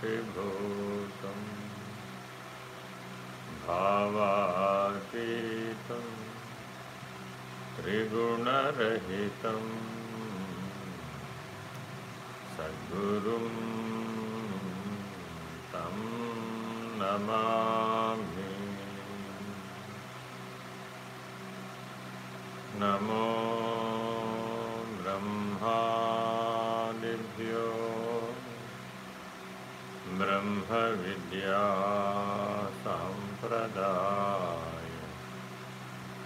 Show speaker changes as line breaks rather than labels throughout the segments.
साक्षिभूतं भावातीतं त्रिगुणरहितं सद्गुरुं तं नमामि। नमो ब्रह्मविद्या सम्प्रदाय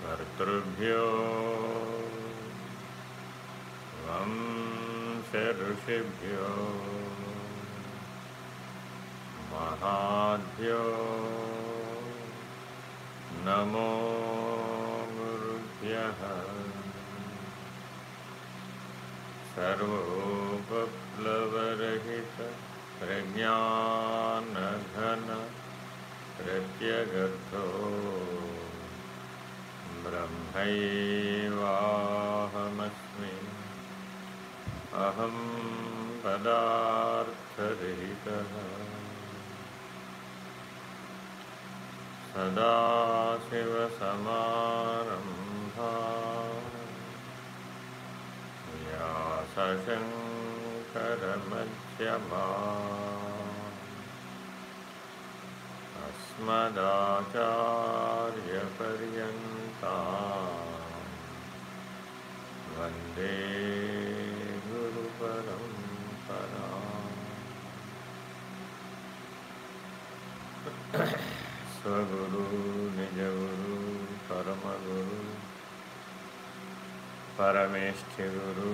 कर्तृभ्यो वंशऋषिभ्यो महाभ्यो नमो गुरुभ्यः सर्वोपप्लवरहित प्रज्ञानघन प्रत्यगर्थो ब्रह्मैवाहमस्मि। अहं पदार्थरहितः। सदाशिवसमारम्भा व्यासशङ्करमध्यमा अस्मदाचार्यपर्यन्ता वन्दे गुरुपरम्परा स्वगुरु निजगुरु परमगुरु परमेष्ठिगुरु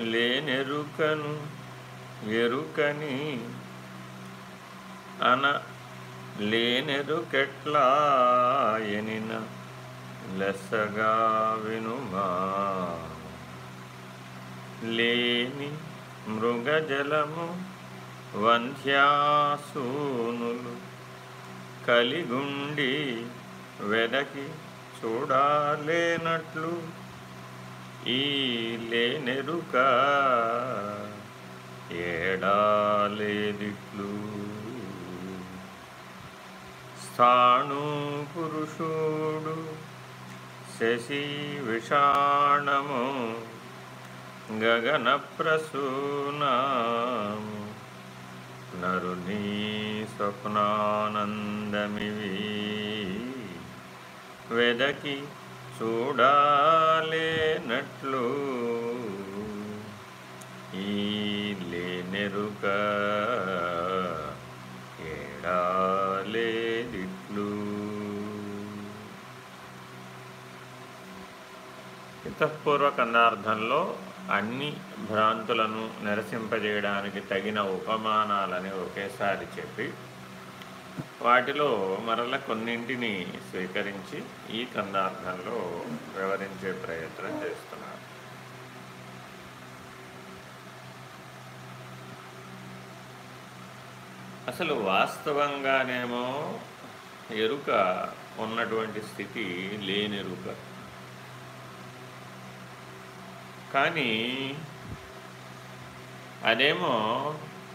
లేనెరుకను ఎరుకని అన లేనెరుకెట్లాయనిన లెస్సగా వినుమా? లేని మృగజలము వంధ్యాసూనులు కలిగుండి వెదకి చూడాలేనట్లు ఈ లేనెరుక ఏడాలేదిట్లు. స్థాణు పురుషుడు శశి విషాణము గగన ప్రసూనాము. నరుని స్వప్నానందమివి. వెదకి చూడాలేనట్లు ఈ లేనెరుక ఏడాలేదిట్లు. ఇతపూర్వక కందార్థంలో అన్ని భ్రాంతులను నిరసింపజేయడానికి తగిన ఉపమానాలని ఒకేసారి చెప్పి వాటిలో మరల కొన్నింటిని స్వీకరించి ఈ కందార్థంలో వివరించే ప్రయత్నం చేస్తున్నారు. అసలు వాస్తవంగానేమో ఎరుక ఉన్నటువంటి స్థితి లేనెరుక కానీ అదేమో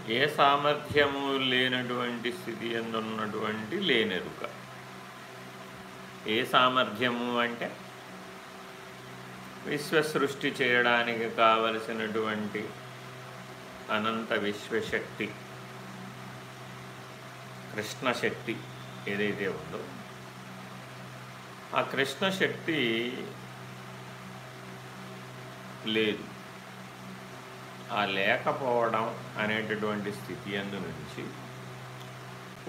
ఏ సామర్థ్యము లేనటువంటి స్థితి ఎందున్నటువంటి లేనెరుక? ఏ సామర్థ్యము అంటే విశ్వసృష్టి చేయడానికి కావలసినటువంటి అనంత విశ్వశక్తి కృష్ణశక్తి ఏదైతే ఉందో ఆ కృష్ణశక్తి లేదు. ఆ లేకపోవడం అనేటటువంటి స్థితి అందు నుంచి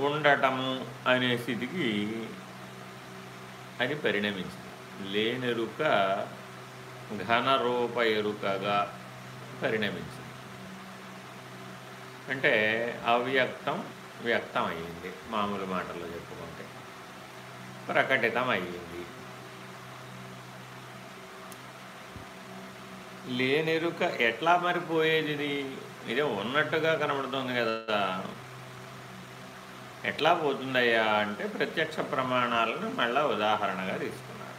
ఉండటము అనే స్థితికి అది పరిణమించింది. లేనెరుక ఘనరూప ఎరుకగా పరిణమించింది. అంటే అవ్యక్తం వ్యక్తం అయ్యింది మామూలు మాటల్లో చెప్పుకుంటే. ప్రకటితం అయ్యింది లేనెరుక ఎట్లా మరిపోయేది ఇది ఇదే ఉన్నట్టుగా కనబడుతుంది కదా. ఎట్లా పోతుందయ్యా అంటే ప్రత్యక్ష ప్రమాణాలను మళ్ళా ఉదాహరణగా తీసుకున్నారు.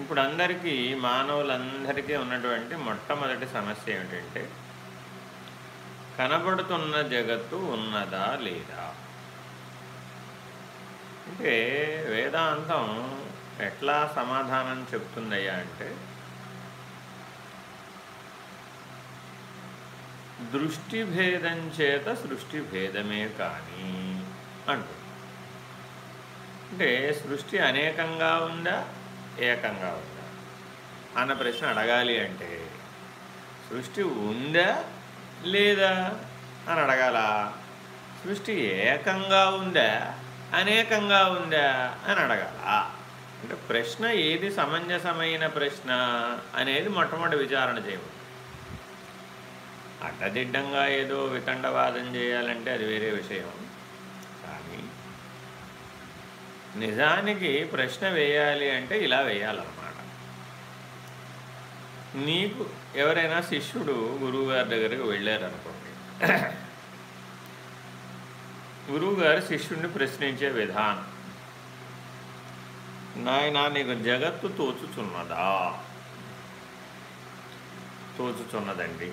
ఇప్పుడు అందరికీ మానవులందరికీ ఉన్నటువంటి మొట్టమొదటి సమస్య ఏమిటంటే కనబడుతున్న జగత్తు ఉన్నదా లేదా? అంటే వేదాంతం ఎట్లా సమాధానం చెప్తుందయ్యా అంటే దృష్టి భేదం చేత సృష్టి భేదమే కానీ అంటుంది. అంటే సృష్టి అనేకంగా ఉందా? ఏకంగా ఉందా? అన్న ప్రశ్న అడగాలి అంటే సృష్టి ఉందా లేదా అని అడగాల? సృష్టి ఏకంగా ఉందా? అనేకంగా ఉందా అని అడగాల? అంటే ప్రశ్న ఏది సమంజసమైన ప్రశ్న అనేది మొట్టమొదటి విచారణ చేయవచ్చు అడ్డదిడ్డంగా ఏదో వితండవాదం చేయాలంటే అది వేరే విషయం. కానీ నిజానికి ప్రశ్న వేయాలి అంటే ఇలా వేయాలన్నమాట. నీకు ఎవరైనా శిష్యుడు గురువుగారి దగ్గరికి వెళ్ళారనుకోండి గురువుగారు శిష్యుడిని ప్రశ్నించే విధానం నాయన నీకు జగత్తు తోచుచున్నదా? తోచుచున్నదండి.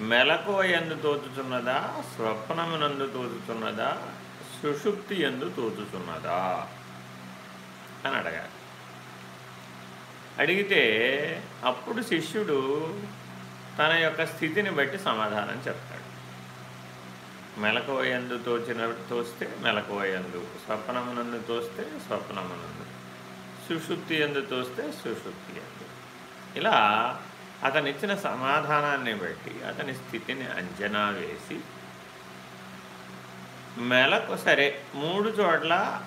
మెలకువ ఎందు తోచుతున్నదా స్వప్నమునందు తోచుతున్నదా సుషుప్తి ఎందు తోచుతున్నదా అని అడగాలి. అడిగితే అప్పుడు శిష్యుడు తన యొక్క స్థితిని బట్టి సమాధానం చెప్తాడు. మెలకువయందు తోచిన తోస్తే మెలకువయందు స్వప్నమునందు తోస్తే స్వప్నమునందు సుషుప్తి ఎందు తోస్తే సుషుప్తి ఎందు. ఇలా అతనిచ్చిన సమాధానాన్ని బట్టి అతని స్థితిని అంచనా వేసి మెలకు సరే మూడు చోట్ల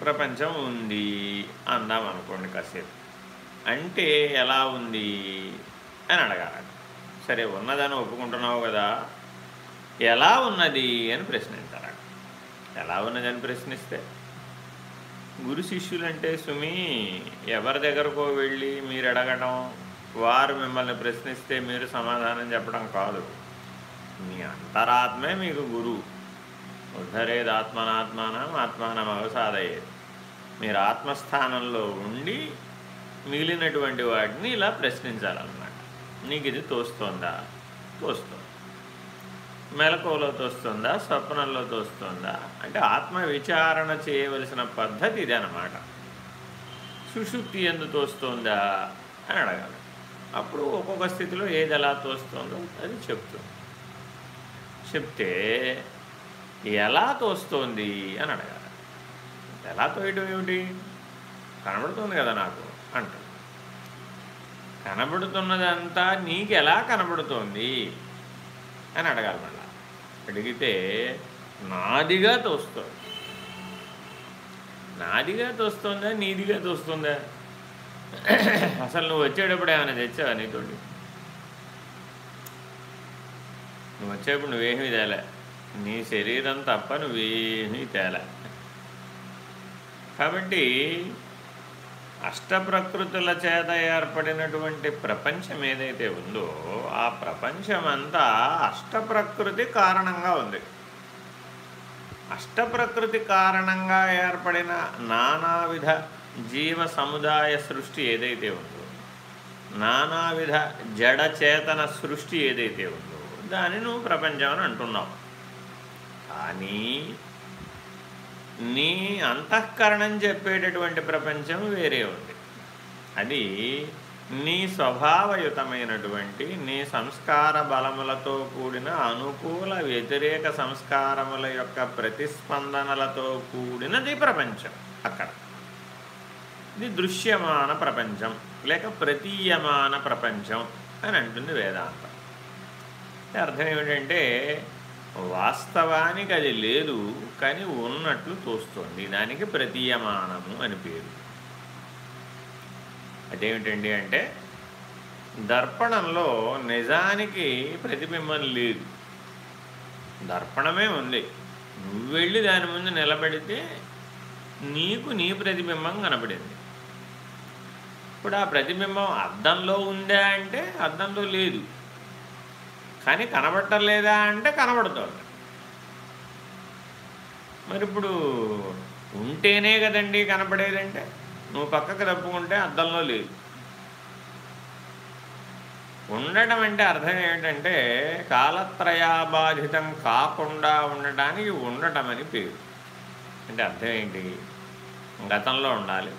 ప్రపంచం ఉంది అందాం అనుకోండి కాసేపు. అంటే ఎలా ఉంది? అని అడగాలి. సరే ఉన్నదని ఒప్పుకుంటున్నావు కదా ఎలా ఉన్నది? అని ప్రశ్నించాలి. ఎలా ఉన్నదని ప్రశ్నిస్తే గురు శిష్యులంటే సుమి ఎవరి దగ్గరకో వెళ్ళి మీరు అడగడం వారు మిమ్మల్ని ప్రశ్నిస్తే మీరు సమాధానం చెప్పడం కాదు. మీ అంతరాత్మే మీకు గురువు ఉద్ధరేది ఆత్మనాత్మానం ఆత్మానం అవసాదయ్యేది మీరు ఆత్మస్థానంలో ఉండి మిగిలినటువంటి వాటిని ఇలా ప్రశ్నించాలన్నమాట. నీకు ఇది తోస్తోందా? తోస్తుంది. మెలకువలో తోస్తుందా? స్వప్నంలో తోస్తుందా? అంటే ఆత్మ విచారణ చేయవలసిన పద్ధతి ఇది అన్నమాట సుషుప్తి ఎందు తోస్తుందా? అని అడగాలి. అప్పుడు ఒక్కొక్క స్థితిలో ఏది ఎలా తోస్తుందో అది చెప్తుంది. చెప్తే ఎలా తోస్తోంది అని అడగాలి. ఎలా తోయటం ఏమిటి? కనబడుతుంది కదా నాకు అంటారు కనబడుతున్నదంతా నీకు ఎలా కనబడుతోంది అని అడగాలి మళ్ళా. అడిగితే నాదిగా తోస్తుంది. నాదిగా తోస్తుందా? నీదిగా తోస్తుందా? అసలు నువ్వు వచ్చేటప్పుడు ఏమైనా తెచ్చావా నీతోటి? నువ్వు వచ్చేప్పుడు నువ్వేమీ తేలే. నీ శరీరం తప్ప నువ్వేమీ తేలే. కాబట్టి అష్టప్రకృతుల చేత ఏర్పడినటువంటి ప్రపంచం ఏదైతే ఉందో ఆ ప్రపంచమంతా అష్టప్రకృతి కారణంగా ఉంది. అష్టప్రకృతి కారణంగా ఏర్పడిన నానావిధ జీవ సముదాయ సృష్టి ఏదైతే ఉందో నానావిధ జడచేతన సృష్టి ఏదైతే ఉందో దాన్ని నువ్వు ప్రపంచం అని అంటున్నావు కానీ నీ అంతఃకరణం చెప్పేటటువంటి ప్రపంచం వేరే ఉంది. అది నీ స్వభావయుతమైనటువంటి నీ సంస్కార బలములతో కూడిన అనుకూల వ్యతిరేక సంస్కారముల యొక్క ప్రతిస్పందనలతో కూడినది ప్రపంచం అక్కడ. ఇది దృశ్యమాన ప్రపంచం లేక ప్రతీయమాన ప్రపంచం అని అంటుంది వేదాంతం. అర్థం ఏమిటంటే వాస్తవానికి అది లేదు కానీ ఉన్నట్లు తోస్తుంది. దానికి ప్రతీయమానము అని పేరు. అదేమిటండి అంటే దర్పణంలో నిజానికి ప్రతిబింబం లేదు. దర్పణమే ఉంది. నువ్వు వెళ్ళి దాని ముందు నిలబడితే నీకు నీ ప్రతిబింబం కనబడింది ఇప్పుడు ఆ ప్రతిబింబం అద్దంలో ఉందా అంటే అద్దంలో లేదు. కానీ కనబడటం లేదా అంటే కనబడుతోంది. మరి ఇప్పుడు ఉంటేనే కదండి కనపడేదంటే. నువ్వు పక్కకు తప్పుకుంటే అద్దంలో లేదు. ఉండటం అంటే అర్థం ఏమిటంటే కాలత్రయాబాధితం కాకుండా ఉండటానికి ఉండటం అని పేరు. అంటే అర్థం ఏంటి? గతంలో ఉండాలి.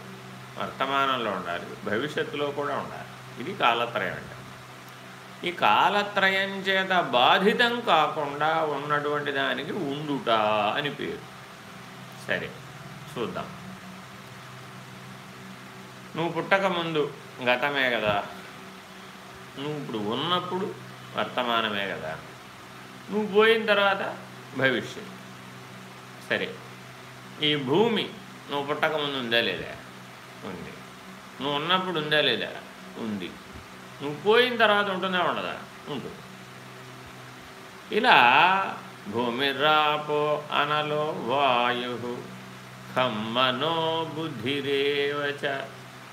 వర్తమానంలో ఉండాలి. భవిష్యత్తులో కూడా ఉండాలి. ఇది కాలత్రయం అంటే ఈ కాలత్రయం చేత బాధితం కాకుండా ఉన్నటువంటి దానికి ఉండుట అని పేరు. సరే చూద్దాం. నువ్వు పుట్టక ముందు గతమే కదా. నువ్వు ఇప్పుడు ఉన్నప్పుడు వర్తమానమే కదా. నువ్వు పోయిన తర్వాత భవిష్యత్ సరే ఈ భూమి నువ్వు పుట్టకముందు ఉందా లేదా? ఉంది. నువ్వు ఉన్నప్పుడు ఉందా లేదా? ఉంది. నువ్వు పోయిన తర్వాత ఉంటుందా ఉండదా? ఉంటుంది. ఇలా భూమిరాపో అనలో వాయు ఖమ్మనో బుద్ధిరేవచ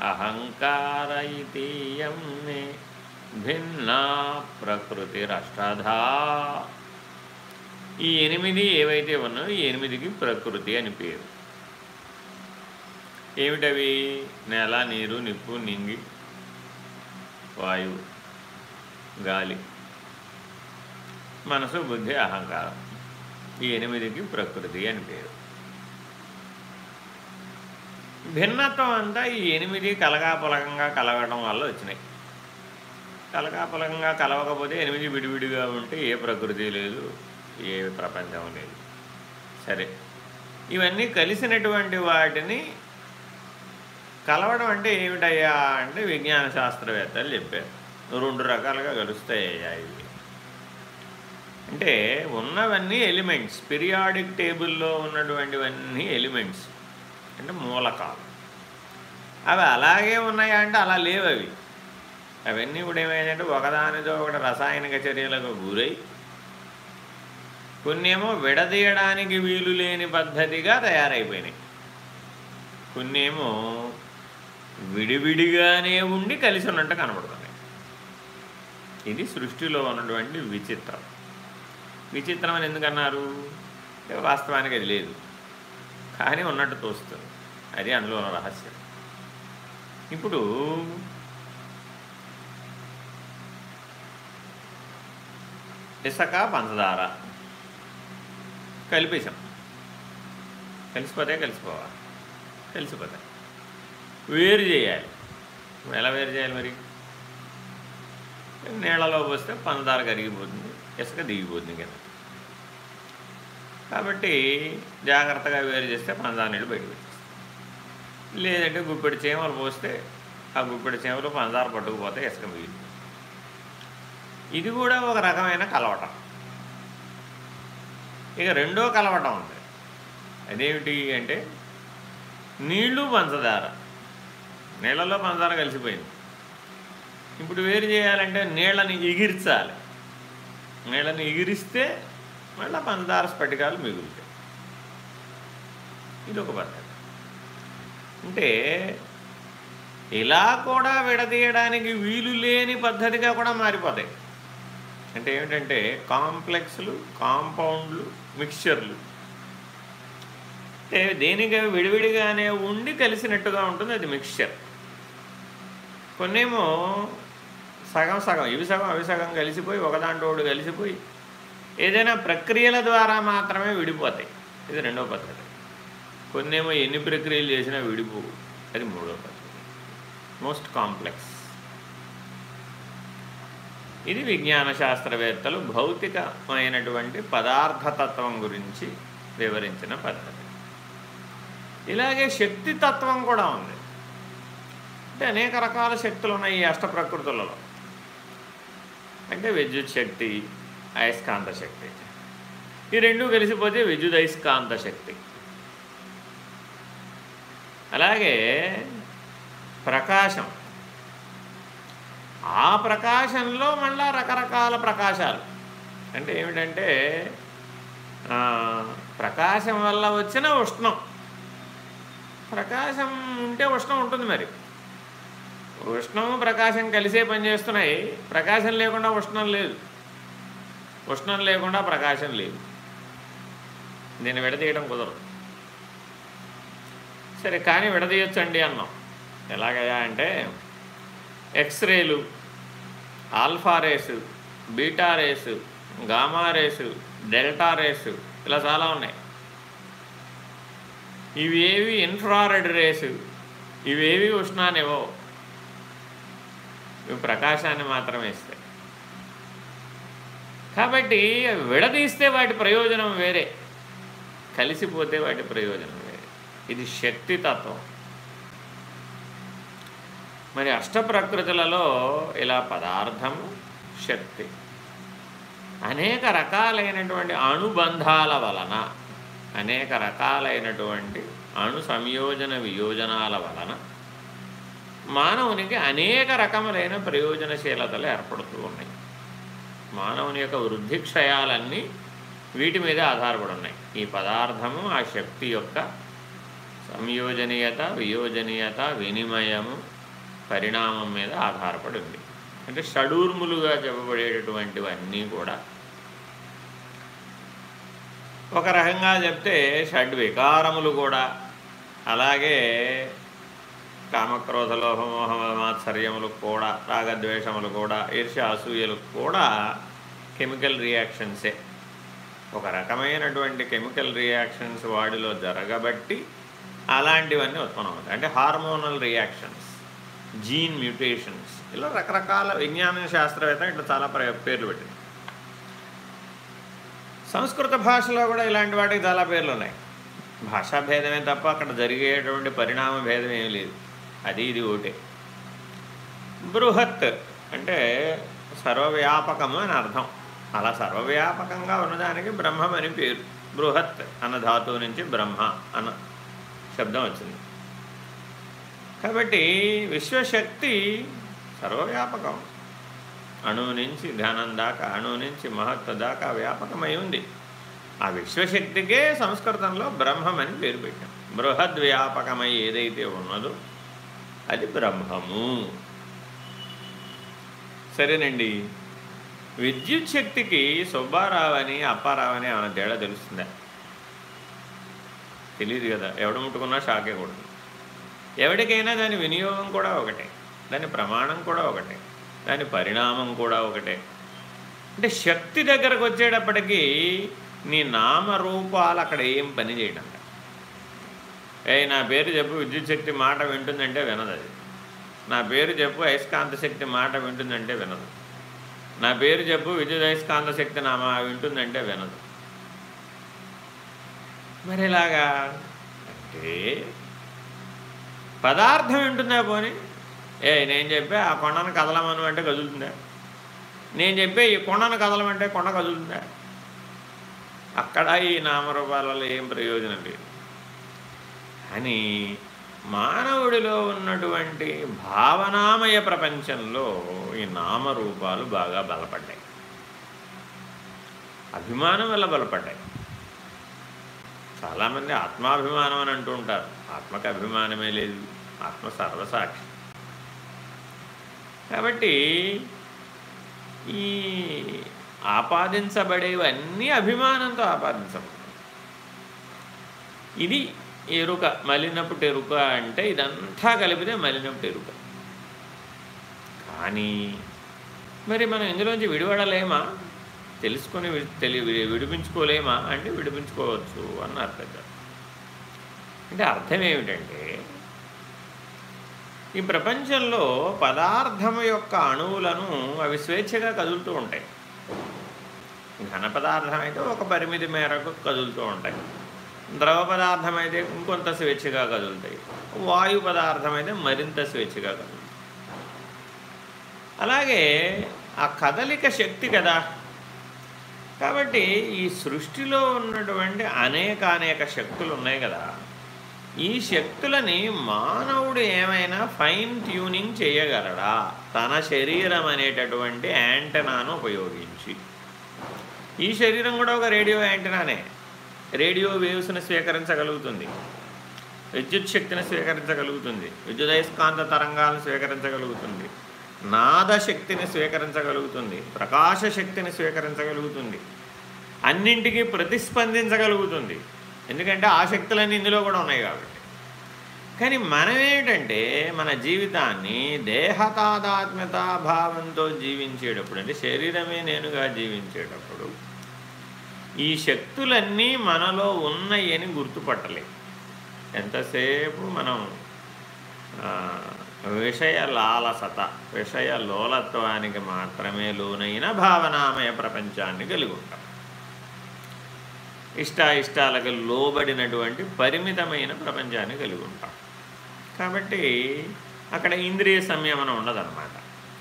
అహంకార ఇతీయం మే భిన్నా ప్రకృతిరష్టధా ఈ ఎనిమిది ఏవైతే ఉన్నాయో ఈ ఎనిమిదికి ప్రకృతి అని పేరు. ఏమిటవి? నేల నీరు నిప్పు నింగి వాయువు గాలి. మనసు బుద్ధి అహంకారం. ఈ ఎనిమిదికి ప్రకృతి అని పేరు. భిన్నత్వం అంతా ఈ ఎనిమిది కలగాపులకంగా కలగడం వల్ల వచ్చినాయి. కలగాపులకంగా కలవకపోతే ఎనిమిది విడివిడిగా ఉంటే ఏ ప్రకృతి లేదు ఏ ప్రపంచం లేదు. సరే. ఇవన్నీ కలిసినటువంటి వాటిని కలవడం అంటే ఏమిటయ్యా అంటే విజ్ఞాన శాస్త్రవేత్తలు చెప్పారు. రెండు రకాలుగా కలుస్తాయ్యా ఇవి. అంటే ఉన్నవన్నీ ఎలిమెంట్స్. పిరియాడిక్ టేబుల్లో ఉన్నటువంటివన్నీ ఎలిమెంట్స్. అంటే మూలకాలు. అవి అలాగే ఉన్నాయా అంటే అలా లేవు అవి. అవన్నీ కూడా ఏమైందంటే ఒకదానితో ఒకటి రసాయనిక చర్యలకు గురై కొన్నేమో విడదీయడానికి వీలు లేని పద్ధతిగా తయారైపోయినాయి. కొన్నేమో విడివిడిగానే ఉండి కలిసి ఉన్నట్టు కనబడుతుంది. ఇది సృష్టిలో ఉన్నటువంటి విచిత్రం. విచిత్రం అని ఎందుకన్నారు వాస్తవానికి అది లేదు. కానీ ఉన్నట్టు తోస్తుంది. అది అందులో ఉన్న రహస్యం. ఇప్పుడు ఇసక పంచదార కలిపేశాం. కలిసిపోతే కలిసిపోవా కలిసిపోతాయి. వేరు చేయాలి. ఎలా వేరు చేయాలి మరి? నీళ్ళలో పోస్తే పంచదార కరిగిపోతుంది ఇసుక దిగిపోతుంది కదా. కాబట్టి జాగ్రత్తగా వేరు చేస్తే పంచదార నీళ్ళు బయటకు వచ్చేస్తాయి. లేదంటే గుప్పెడి చీమలు పోస్తే ఆ గుప్పెడి చీమలు పంచదార పట్టుకుపోతే ఇసుక మిగిలి ఇది కూడా ఒక రకమైన కలవటం. ఇక రెండో కలవటం ఉంది. అదేమిటి అంటే నీళ్ళు పంచదార. నీళ్ళలో పంచదార కలిసిపోయింది. ఇప్పుడు వేరు చేయాలంటే నీళ్ళని ఎగిర్చాలి. నీళ్ళని ఎగిరిస్తే మళ్ళీ పంచదార స్ఫటికాలు మిగులుతాయి. ఇది ఒక పద్ధతి. అంటే ఇలా కూడా విడదీయడానికి వీలు లేని పద్ధతిగా కూడా మారిపోతాయి. అంటే ఏమిటంటే కాంప్లెక్స్లు కాంపౌండ్లు మిక్స్చర్లు అంటే దేనికి విడివిడిగానే ఉండి కలిసినట్టుగా ఉంటుంది అది మిక్స్చర్ కొన్నేమో సగం సగం ఇవి సగం అవి సగం కలిసిపోయి ఒకదాంటోడు కలిసిపోయి ఏదైనా ప్రక్రియల ద్వారా మాత్రమే విడిపోతాయి. ఇది రెండో పద్ధతి. కొన్నేమో ఎన్ని ప్రక్రియలు చేసినా విడిపోవు. అది మూడో పద్ధతి. మోస్ట్ కాంప్లెక్స్ ఇది విజ్ఞాన శాస్త్రవేత్తలు భౌతికమైనటువంటి పదార్థతత్వం గురించి వివరించిన పద్ధతి. ఇలాగే శక్తితత్వం కూడా ఉంది. అంటే అనేక రకాల శక్తులు ఉన్నాయి ఈ అష్ట ప్రకృతులలో. అంటే విద్యుత్ శక్తి అయస్కాంత శక్తి. ఈ రెండు కలిసిపోతే విద్యుత్ అయస్కాంత శక్తి. అలాగే ప్రకాశం. ఆ ప్రకాశంలో మళ్ళా రకరకాల ప్రకాశాలు. అంటే ఏమిటంటే ప్రకాశం వల్ల వచ్చిన ఉష్ణం. ప్రకాశం ఉంటే ఉష్ణం ఉంటుంది మరి. ఉష్ణం ప్రకాశం కలిసే పనిచేస్తున్నాయి ప్రకాశం లేకుండా ఉష్ణం లేదు. ఉష్ణం లేకుండా ప్రకాశం లేదు. దీన్ని విడదీయడం కుదరదు. సరే కానీ విడదీయొచ్చండి అన్నాం. ఎలాగయా అంటే ఎక్స్రేలు alpha rays beta rays gamma rays delta rays ఇలా చాలా ఉన్నాయి. ఇవేవి ఇన్ఫ్రారెడ్ రేసు ఇవేవి ఉష్ణానివో ఇవి ప్రకాశాన్ని మాత్రమే ఇస్తాయి. కాబట్టి విడదీస్తే వాటి ప్రయోజనం వేరే. కలిసిపోతే వాటి ప్రయోజనం వేరే. ఇది శక్తితత్వం. మరి అష్టప్రకృతులలో ఇలా పదార్థము శక్తి అనేక రకాలైనటువంటి అణుబంధాల వలన అనేక రకాలైనటువంటి అణు సంయోజన వియోజనాల వలన మానవునికి అనేక రకములైన ప్రయోజనశీలతలు ఏర్పడుతూ ఉన్నాయి. మానవుని యొక్క వృద్ధి క్షయాలన్నీ వీటి మీద ఆధారపడి ఉన్నాయి. ఈ పదార్థము ఆ శక్తి యొక్క సంయోజనీయత వియోజనీయత వినిమయము పరిణామం మీద ఆధారపడి ఉంది. అంటే షడూర్ములుగా చెప్పబడేటటువంటివన్నీ కూడా ఒక రకంగా చెప్తే షడ్ వికారములు కూడా అలాగే కామక్రోధ లోహమోహ మాత్సర్యములు కూడా రాగద్వేషములు కూడా ఈర్ష్య అసూయలు కూడా కెమికల్ రియాక్షన్సే. ఒక రకమైనటువంటి కెమికల్ రియాక్షన్స్ వాడిలో జరగబట్టి అలాంటివన్నీ ఉత్పన్నమవుతాయి. అంటే హార్మోనల్ రియాక్షన్స్ జీన్ మ్యూటేషన్స్ ఇలా రకరకాల విజ్ఞాన శాస్త్రవేత్త ఇట్లా చాలా పేర్లు పెట్టింది. సంస్కృత భాషలో కూడా ఇలాంటి వాటికి చాలా పేర్లు ఉన్నాయి భాషా భేదమే తప్ప అక్కడ జరిగేటువంటి పరిణామ భేదం ఏమి లేదు. అది ఇది ఒకటే. బృహత్ అంటే సర్వవ్యాపకము అని అర్థం. అలా సర్వవ్యాపకంగా ఉన్నదానికి బ్రహ్మం అని పేరు. బృహత్ అన్న ధాతువు నుంచి బ్రహ్మ అన్న శబ్దం వచ్చింది. కాబట్టి విశ్వశక్తి సర్వవ్యాపకం. అణువు నుంచి ధ్యానం దాకా అణువు నుంచి మహత్వ దాకా వ్యాపకమై ఉంది. ఆ విశ్వశక్తికే సంస్కృతంలో బ్రహ్మం అని పేరు పెట్టాం. బృహద్వ్యాపకమై ఏదైతే ఉన్నదో అది బ్రహ్మము. సరేనండి. విద్యుత్ శక్తికి సుబ్బారావని అప్పారావని ఏమైనా తేడా తెలుస్తుందా? తెలియదు కదా. ఎవడు ముట్టుకున్నా షాకే కూడదు ఎవరికైనా దాని వినియోగం కూడా ఒకటే. దాని ప్రమాణం కూడా ఒకటే. దాని పరిణామం కూడా ఒకటే. అంటే శక్తి దగ్గరకు వచ్చేటప్పటికీ నీ నామరూపాలు అక్కడ ఏం పని చేయడం ఏ నా పేరు చెప్పు విద్యుత్ శక్తి మాట వింటుందంటే వినదు అది. నా పేరు చెప్పు అయస్కాంత శక్తి మాట వింటుందంటే వినదు. నా పేరు చెప్పు విద్యుత్ అయస్కాంత శక్తి నా మా వింటుందంటే వినదు. మరి ఇలాగా అంటే పదార్థం వింటుందా పోని? ఏ నేను చెప్పే ఆ కొండను కదలమను అంటే కదులుతుందా? నేను చెప్పే ఈ కొండను కదలమంటే కొండ కదులుతుందా? అక్కడ ఈ నామరూపాలలో ఏం ప్రయోజనం లేదు. అని మానవుడిలో ఉన్నటువంటి భావనామయ ప్రపంచంలో ఈ నామరూపాలు బాగా బలపడ్డాయి. అభిమానం వల్ల బలపడ్డాయి. చాలామంది ఆత్మాభిమానం అని అంటూ ఉంటారు. ఆత్మకు అభిమానమే లేదు. ఆత్మ సర్వసాక్షి. కాబట్టి ఈ ఆపాదించబడేవన్నీ అభిమానంతో ఆపాదించబడతాయి ఇది ఎరుక మలినప్పుడు ఎరుక అంటే ఇదంతా కలిపితే మలినప్పుడు ఎరుక కానీ మరి మనం ఇందులోంచి విడిపడలేమా? తెలుసుకొని తెలి విడిపించుకోలేమా? అంటే విడిపించుకోవచ్చు అన్నారు పెద్ద. అంటే అర్థం ఏమిటంటే ఈ ప్రపంచంలో పదార్థం యొక్క అణువులను అవి స్వేచ్ఛగా కదులుతూ ఉంటాయి. ఘన పదార్థం అయితే ఒక పరిమితి మేరకు కదులుతూ ఉంటాయి. ద్రవ పదార్థం అయితే ఇంకొంత స్వేచ్ఛగా కదులుతాయి. వాయు పదార్థం అయితే మరింత స్వేచ్ఛగా కదులుతాయి. అలాగే ఆ కదలిక శక్తి కదా. కాబట్టి ఈ సృష్టిలో ఉన్నటువంటి అనేక అనేక శక్తులు ఉన్నాయి కదా. ఈ శక్తులని మానవుడు ఏమైనా ఫైన్ ట్యూనింగ్ చేయగలడా? తన శరీరం అనేటటువంటి యాంటనాను ఉపయోగించి. ఈ శరీరం కూడా ఒక రేడియో యాంటనానే. రేడియో వేవ్స్ను స్వీకరించగలుగుతుంది. విద్యుత్ శక్తిని స్వీకరించగలుగుతుంది. విద్యుదయస్కాంత తరంగాలను స్వీకరించగలుగుతుంది. నాద శక్తిని స్వీకరించగలుగుతుంది. ప్రకాశ శక్తిని స్వీకరించగలుగుతుంది. అన్నింటికీ ప్రతిస్పందించగలుగుతుంది. ఎందుకంటే ఆ శక్తులన్నీ ఇందులో కూడా ఉన్నాయి కాబట్టి. కానీ మనం ఏంటంటే మన జీవితాన్ని దేహతాదాత్మ్యతాభావంతో జీవించేటప్పుడు అంటే శరీరమే నేనుగా జీవించేటప్పుడు ఈ శక్తులన్నీ మనలో ఉన్నాయని గుర్తుపట్టలేదు. ఎంతసేపు మనం విషయ లాలసత విషయ లోలత్వానికి మాత్రమే లోనైన భావనామయ ప్రపంచాన్ని కలిగి ఉంటాం. ఇష్టాయిష్టాలకు లోబడినటువంటి పరిమితమైన ప్రపంచాన్ని కలిగి ఉంటాం. కాబట్టి అక్కడ ఇంద్రియ సంయమనం ఉండదన్నమాట.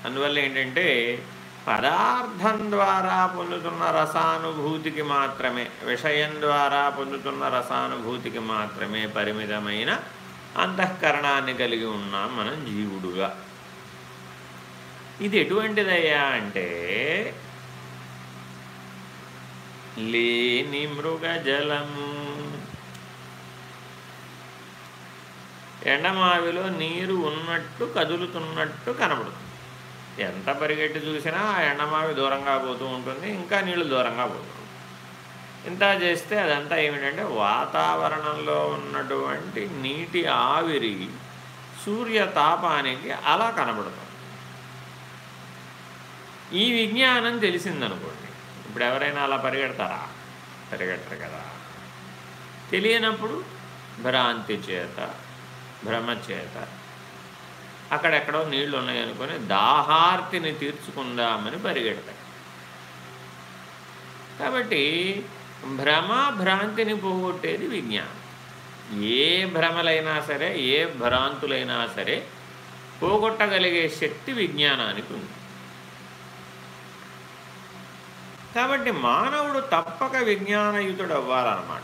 అందువల్ల ఏంటంటే పదార్థం ద్వారా పొందుతున్న రసానుభూతికి మాత్రమే విషయం ద్వారా పొందుతున్న రసానుభూతికి మాత్రమే పరిమితమైన అంతఃకరణాన్ని కలిగి ఉన్నాం మనం జీవుడుగా. ఇది ఎటువంటిదయ్యా అంటే లేని మృగజలము ఎండమావిలో నీరు ఉన్నట్టు కదులుతున్నట్టు కనబడుతుంది. ఎంత పరిగెట్టి చూసినా ఆ ఎండమావి దూరంగా పోతూ ఉంటుంది ఇంకా నీళ్ళు దూరంగా పోతుంది ఇంత చేస్తే అదంతా ఏమిటంటే వాతావరణంలో ఉన్నటువంటి నీటి ఆవిరి సూర్యతాపానికి అలా కనబడుతుంది. ఈ విజ్ఞానం తెలిసిందనుకోండి ఇప్పుడు ఎవరైనా అలా పరిగెడతారా? పరిగెడతారు కదా. తెలియనప్పుడు భ్రాంతి చేత భ్రమ చేత అక్కడెక్కడో నీళ్ళు ఉన్నాయనుకొని దాహార్తిని తీర్చుకుందామని పరిగెడతాయి. కాబట్టి భ్రమ భ్రాంతిని పోగొట్టేది విజ్ఞానం. ఏ భ్రమలైనా సరే ఏ భ్రాంతులైనా సరే పోగొట్టగలిగే శక్తి విజ్ఞానానికి ఉంది. కాబట్టి మానవుడు తప్పక విజ్ఞానయుతుడు అవ్వాలన్నమాట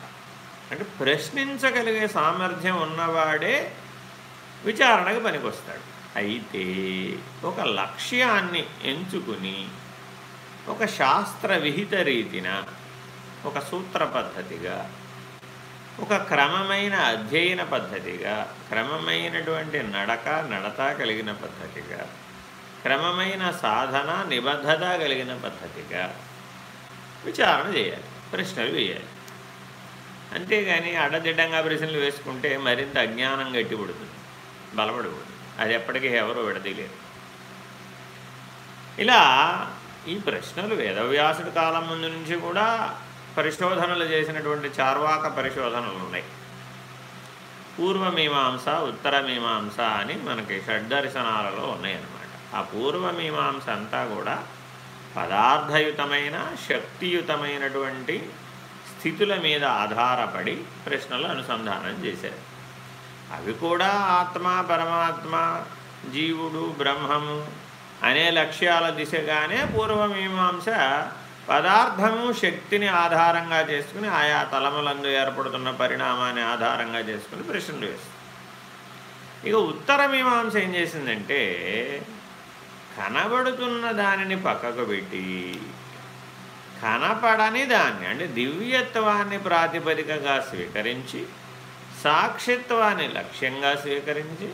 అంటే ప్రశ్నించగలిగే సామర్థ్యం ఉన్నవాడే విచారణకు పనికొస్తాడు. అయితే ఒక లక్ష్యాన్ని ఎంచుకుని ఒక శాస్త్ర విహిత రీతిన ఒక సూత్ర పద్ధతిగా ఒక క్రమమైన అధ్యయన పద్ధతిగా క్రమమైనటువంటి నడక నడత కలిగిన పద్ధతిగా క్రమమైన సాధన నిబద్ధత కలిగిన పద్ధతిగా విచారణ చేయాలి ప్రశ్నలు వేయాలి. అంతేగాని అడ్డదిడ్డంగా ప్రశ్నలు వేసుకుంటే మరింత అజ్ఞానం గట్టిపడుతుంది బలపడకూడదు. అది ఎప్పటికీ ఎవరు విడదీయలేరు. ఇలా ఈ ప్రశ్నలు వేదవ్యాసుడి కాలం ముందు నుంచి కూడా పరిశోధనలు చేసినటువంటి చార్వాక పరిశోధనలు ఉన్నాయి. పూర్వమీమాంస ఉత్తరమీమాంస అని మనకి షడ్దర్శనాలలో ఉన్నాయన్నమాట. ఆ పూర్వమీమాంస అంతా కూడా పదార్థయుతమైన శక్తియుతమైనటువంటి స్థితుల మీద ఆధారపడి ప్రశ్నలు అనుసంధానం చేశారు. అవి కూడా ఆత్మ పరమాత్మ జీవుడు బ్రహ్మము అనే లక్ష్యాల దిశగానే పూర్వమీమాంస పదార్థము శక్తిని ఆధారంగా చేసుకుని ఆయా తలములందు ఏర్పడుతున్న పరిణామాన్ని ఆధారంగా చేసుకుని ప్రశ్నలు వేస్తుంది ఇక ఉత్తర మీమాంస ఏం చేసిందంటే కనబడుతున్న దానిని పక్కకు పెట్టి కనపడని దాన్ని అంటే దివ్యత్వాన్ని ప్రాతిపదికగా స్వీకరించి సాక్షిత్వాన్ని లక్ష్యంగా స్వీకరించి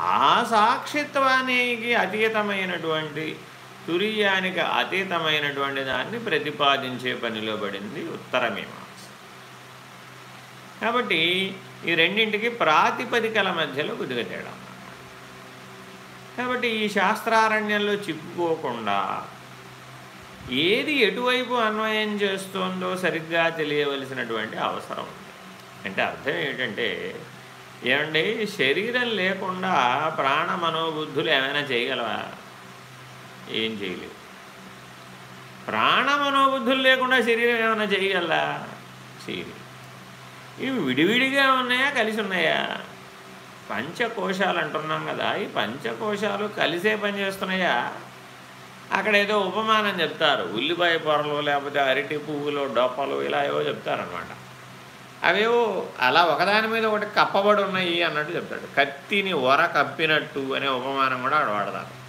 ఆ సాక్షిత్వానికి అతీతమైనటువంటి తురియానికి అతీతమైనటువంటి దాన్ని ప్రతిపాదించే పనిలో పడింది ఉత్తరమీమాంస కాబట్టి ఈ రెండింటికి ప్రాతిపదికల మధ్యలో కొద్దిగా తేడా కాబట్టి ఈ శాస్త్రారణ్యంలో చిక్కుకోకుండా ఏది ఎటువైపు అన్వయం చేస్తుందో సరిగ్గా తెలియవలసినటువంటి అవసరం ఉంది. అంటే అర్థం ఏమిటంటే ఏమండి? శరీరం లేకుండా ప్రాణ మనోబుద్ధులు ఏమైనా చేయగలవా? ఏం చేయలేవు. ప్రాణ మనోబుద్ధులు లేకుండా శరీరం ఏమైనా చేయగలరా చేయలేదు. ఇవి విడివిడిగా ఉన్నాయా? కలిసి ఉన్నాయా? పంచకోశాలు అంటున్నాం కదా ఈ పంచకోశాలు కలిసే పనిచేస్తున్నాయా అక్కడ ఏదో ఉపమానం చెప్తారు. ఉల్లిపాయ పొరలు లేకపోతే అరటి పువ్వులు డొప్పలు ఇలా ఏవో చెప్తారనమాట అవేవో అలా ఒకదాని మీద ఒకటి కప్పబడి ఉన్నాయి అన్నట్టు చెప్తాడు. కత్తిని ఒర కప్పినట్టు అనే ఉపమానం కూడా ఆడ వాడతారు.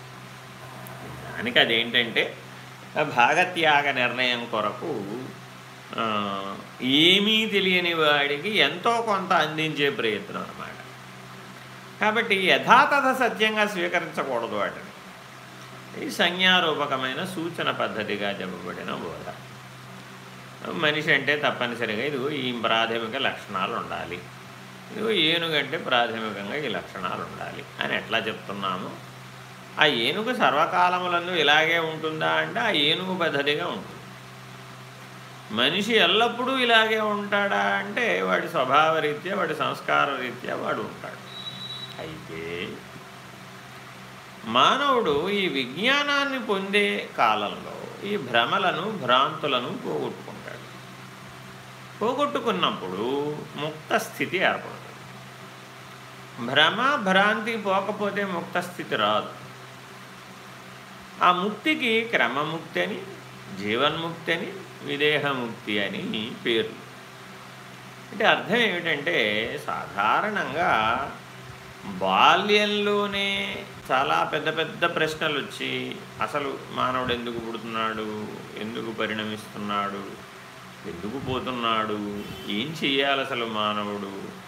దానికి అదేంటంటే భాగత్యాగ నిర్ణయం కొరకు ఏమీ తెలియని వాడికి ఎంతో కొంత అందించే ప్రయత్నం అన్నమాట. కాబట్టి యథాతథ సత్యంగా స్వీకరించకూడదు వాటిని. ఈ సంజ్ఞారూపకమైన సూచన పద్ధతిగా చెప్పబడిన బోధ. మనిషి అంటే తప్పనిసరిగా ఇదిగో ఈ ప్రాథమిక లక్షణాలు ఉండాలి. ఇదిగో ఏనుగంటే ప్రాథమికంగా ఈ లక్షణాలు ఉండాలి అని ఎట్లా చెప్తున్నాము? ఆ ఏనుగు సర్వకాలములందు ఇలాగే ఉంటుందా అంటే ఆ ఏనుగు పద్ధతిగా ఉంటుంది. మనిషి ఎల్లప్పుడూ ఇలాగే ఉంటాడా అంటే వాడి స్వభావ రీత్యా వాడి సంస్కార రీత్యా వాడు ఉంటాడు. అయితే మానవుడు ఈ విజ్ఞానాన్ని పొందే కాలంలో ఈ భ్రమలను భ్రాంతులను పోగొట్టుకుంటాడు. పోగొట్టుకున్నప్పుడు ముక్త స్థితి ఏర్పడుతుంది. భ్రమ భ్రాంతి పోకపోతే ముక్త స్థితి రాదు. ఆ ముక్తికి క్రమముక్తి అని జీవన్ముక్తి అని విదేహముక్తి అని పేరు. అంటే అర్థం ఏమిటంటే సాధారణంగా బాల్యంలోనే చాలా పెద్ద పెద్ద ప్రశ్నలు వచ్చి అసలు మానవుడు ఎందుకు పుడుతున్నాడు ఎందుకు పరిణమిస్తున్నాడు ఎందుకు పోతున్నాడు? ఏం చెయ్యాలి అసలు మానవుడు?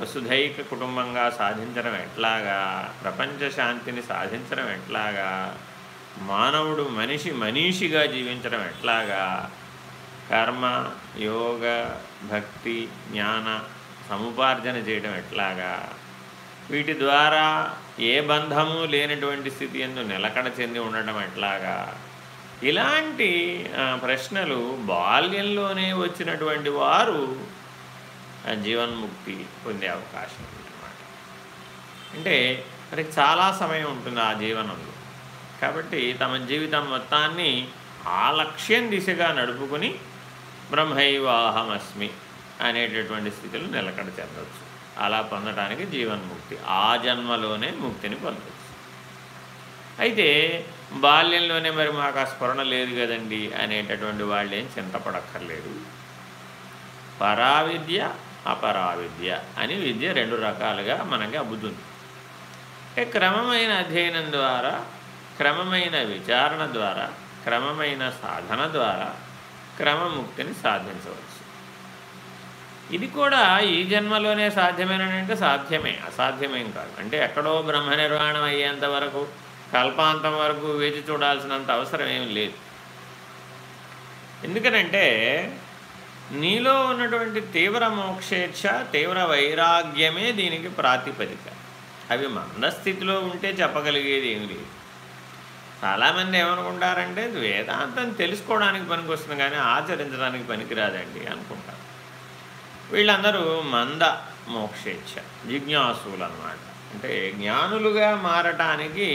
వసుధైక కుటుంబంగా సాధించడం ఎట్లాగా? ప్రపంచ శాంతిని సాధించడం ఎట్లాగా? మానవుడు మనిషి మనీషిగా జీవించడం ఎట్లాగా? కర్మ యోగ భక్తి జ్ఞాన సముపార్జన చేయడం ఎట్లాగా? వీటి ద్వారా ఏ బంధము లేనటువంటి స్థితి ఎందు నిలకడ చెంది ఉండటం ఎట్లాగా? ఇలాంటి ప్రశ్నలు బాల్యంలోనే వచ్చినటువంటి వారు జీవన్ముక్తి పొందే అవకాశం ఉందన్నమాట. అంటే మరి చాలా సమయం ఉంటుంది ఆ జీవనంలో. కాబట్టి తమ జీవితం మొత్తాన్ని ఆ లక్ష్యం దిశగా నడుపుకుని బ్రహ్మైవాహమస్మి అనేటటువంటి స్థితిలో నిలకడ చెందవచ్చు అలా పొందడానికి జీవన్ముక్తి ఆ జన్మలోనే ముక్తిని పొందవచ్చు అయితే బాల్యంలోనే మరి మాకు ఆ స్ఫురణ లేదు కదండి అనేటటువంటి వాళ్ళు ఏం చింతపడక్కర్లేదు. పరావిద్య అపరావిద్య అని విద్య రెండు రకాలుగా మనకి అబ్బుతుంది క్రమమైన అధ్యయనం ద్వారా క్రమమైన విచారణ ద్వారా క్రమమైన సాధన ద్వారా క్రమముక్తిని సాధించవచ్చు. ఇది కూడా ఈ జన్మలోనే సాధ్యమేనంటే సాధ్యమే అసాధ్యమేం కాదు. అంటే ఎక్కడో బ్రహ్మ నిర్వాణం అయ్యేంత వరకు కల్పాంతం వరకు వేచి చూడాల్సినంత అవసరం ఏమి లేదు. ఎందుకనంటే నీలో ఉన్నటువంటి తీవ్ర మోక్షేచ్ఛ తీవ్ర వైరాగ్యమే దీనికి ప్రాతిపదిక. అవి మందస్థితిలో ఉంటే చెప్పగలిగేది ఏమి లేదు. చాలామంది ఏమనుకుంటారంటే వేదాంతం తెలుసుకోవడానికి పనికొస్తుంది కానీ ఆచరించడానికి పనికిరాదండి అనుకుంటారు. వీళ్ళందరూ మంద మోక్షేచ్ఛ జిజ్ఞాసులు అన్నమాట అంటే జ్ఞానులుగా మారటానికి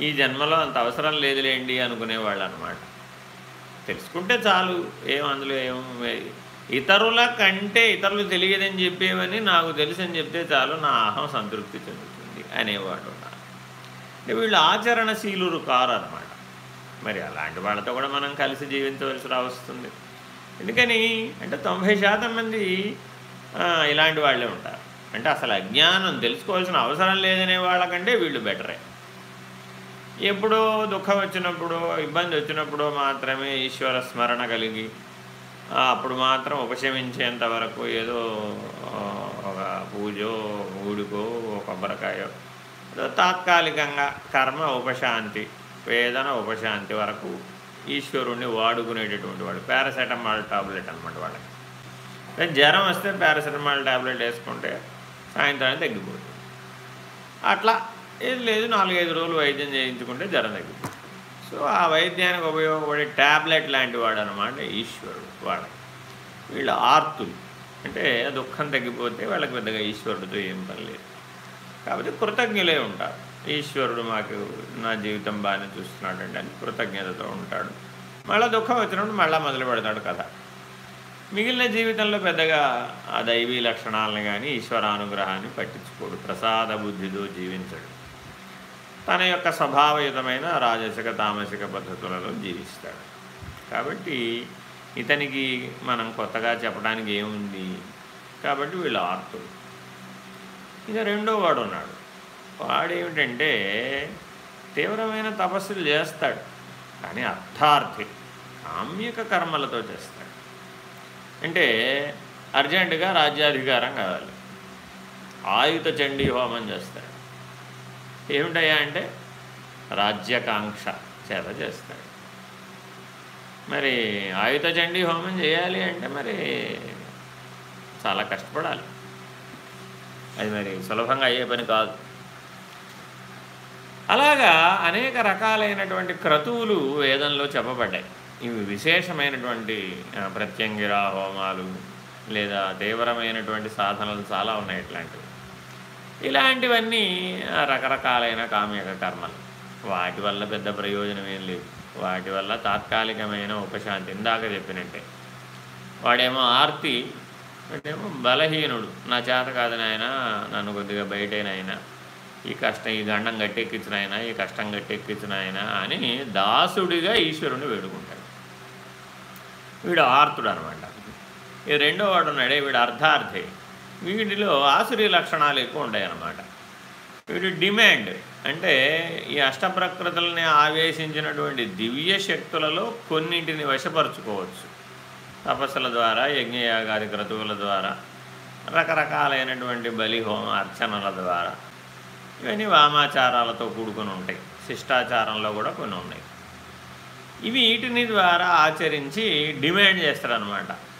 ఈ జన్మలో అంత అవసరం లేదులేండి అనుకునేవాళ్ళు అనమాట తెలుసుకుంటే చాలు ఏం అందులో ఏం ఇతరుల కంటే ఇతరులు తెలియదని చెప్పేవని నాకు తెలుసని చెప్తే చాలు నా అహం సంతృప్తి చెందుతుంది అనేవాడు అంటే వీళ్ళు ఆచరణశీలురు కారు అనమాట మరి అలాంటి వాళ్ళతో కూడా మనం కలిసి జీవించవలసి రావస్తుంది ఎందుకని అంటే తొంభై శాతం మంది ఇలాంటి వాళ్ళే ఉంటారు. అంటే అసలు అజ్ఞానం తెలుసుకోవాల్సిన అవసరం లేదనే వాళ్ళకంటే వీళ్ళు బెటరే. ఎప్పుడో దుఃఖం వచ్చినప్పుడు ఇబ్బంది వచ్చినప్పుడు మాత్రమే ఈశ్వర స్మరణ కలిగి అప్పుడు మాత్రం ఉపశమించేంత వరకు ఏదో ఒక పూజో ఊడికో కొబ్బరికాయో తాత్కాలికంగా కర్మ ఉపశాంతి వేదన ఉపశాంతి వరకు ఈశ్వరుణ్ణి వాడుకునేటటువంటి వాడు. పారాసెటమాల్ టాబ్లెట్ అనమాట వాళ్ళకి. జ్వరం వస్తే పారాసెటమాల్ టాబ్లెట్ వేసుకుంటే సాయంత్రానికి తగ్గిపోతుంది. అట్లా ఏది లేదు నాలుగైదు రోజులు వైద్యం చేయించుకుంటే జ్వరం తగ్గిపోతుంది సో ఆ వైద్యానికి ఉపయోగపడే ట్యాబ్లెట్ లాంటి వాడు అనమాట ఈశ్వరుడు వాడు. వీళ్ళు ఆర్తులు. అంటే దుఃఖం తగ్గిపోతే వాళ్ళకి పెద్దగా ఈశ్వరుడితో ఏం పని లేదు కాబట్టి కృతజ్ఞులే ఉంటారు. ఈశ్వరుడు మాకు నా జీవితం బాగానే చూస్తున్నాడండి అని కృతజ్ఞతతో ఉంటాడు. మళ్ళీ దుఃఖం వచ్చినప్పుడు మళ్ళీ మొదలు పెడతాడు కథ. మిగిలిన జీవితంలో పెద్దగా ఆ దైవీ లక్షణాలను కానీ ఈశ్వరానుగ్రహాన్ని పట్టించుకోడు. ప్రసాద బుద్ధితో జీవించడు. తన యొక్క స్వభావయుతమైన రాజసిక తామసిక పద్ధతులలో జీవిస్తాడు. కాబట్టి ఇతనికి మనం కొత్తగా చెప్పడానికి ఏముంది? కాబట్టి వీళ్ళు ఆర్తులు. ఇక రెండో వాడు ఉన్నాడు వాడేమిటంటే తీవ్రమైన తపస్సులు చేస్తాడు. కానీ అర్థార్థి కామ్యక కర్మలతో చేస్తాడు. అంటే అర్జెంటుగా రాజ్యాధికారం కావాలి. ఆయుధ చండీ హోమం చేస్తాడు. ఏమిటయ్యా అంటే రాజ్యాకాంక్ష చేత చేస్తాడు. మరి ఆయుధ చండీ హోమం చేయాలి అంటే మరి చాలా కష్టపడాలి. అది మరి సులభంగా అయ్యే పని కాదు. అలాగా అనేక రకాలైనటువంటి క్రతువులు వేదంలో చెప్పబడ్డాయి. ఇవి విశేషమైనటువంటి ప్రత్యంగిరా హోమాలు లేదా తీవ్రమైనటువంటి సాధనలు చాలా ఉన్నాయి ఇట్లాంటివి. ఇలాంటివన్నీ రకరకాలైన కామ్యక కర్మలు. వాటి వల్ల పెద్ద ప్రయోజనం ఏం లేదు. వాటి వల్ల తాత్కాలికమైన ఉపశాంతి. ఇందాక చెప్పినట్టే. వాడేమో ఆర్తి వాడేమో బలహీనుడు. నా చేత కాదు నాయన నన్ను కొద్దిగా బయటైనా ఈ కష్టం ఈ గండం గట్టెక్కించినాయన ఈ కష్టం గట్టెక్కించినాయన అని దాసుడిగా ఈశ్వరుని వేడుకుంటాడు. వీడు ఆర్తుడు అనమాట ఈ రెండో వాడు ఉన్నాడే వీడు అర్ధార్థే వీటిలో ఆసురీ లక్షణాలు ఎక్కువ ఉంటాయి అన్నమాట వీటి డిమాండ్ అంటే ఈ అష్టప్రకృతులని ఆవేశించినటువంటి దివ్య శక్తులలో కొన్నింటిని వశపరుచుకోవచ్చు. తపస్సుల ద్వారా యజ్ఞయాగాది క్రతువుల ద్వారా రకరకాలైనటువంటి బలిహోమ అర్చనల ద్వారా. ఇవన్నీ వామాచారాలతో కూడుకుని ఉంటాయి. శిష్టాచారంలో కూడా కొన్ని ఉన్నాయి. ఇవి వీటిని ద్వారా ఆచరించి డిమాండ్ చేస్తారనమాట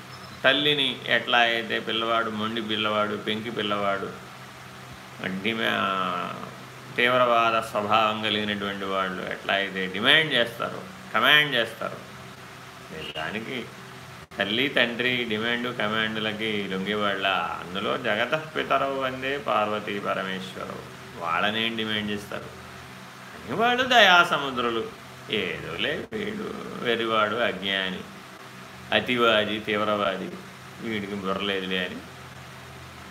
తల్లిని ఎట్లా అయితే పిల్లవాడు మొండి పిల్లవాడు పెంకి పిల్లవాడు డిమా తీవ్రవాద స్వభావం కలిగినటువంటి వాళ్ళు ఎట్లా అయితే డిమాండ్ చేస్తారు కమాండ్ చేస్తారు దానికి తల్లి తండ్రి డిమాండ్ కమాండ్లకి లొంగివాళ్ళ అందులో జగత పితరవు అందే పార్వతీ పరమేశ్వరవు. వాళ్ళనేం డిమాండ్ చేస్తారు? అని వాళ్ళు దయాసముద్రులు. ఏదోలే వీడు వెరివాడు అజ్ఞాని. అతివాది తీవ్రవాది వీడికి బుర్రలేదులే అని.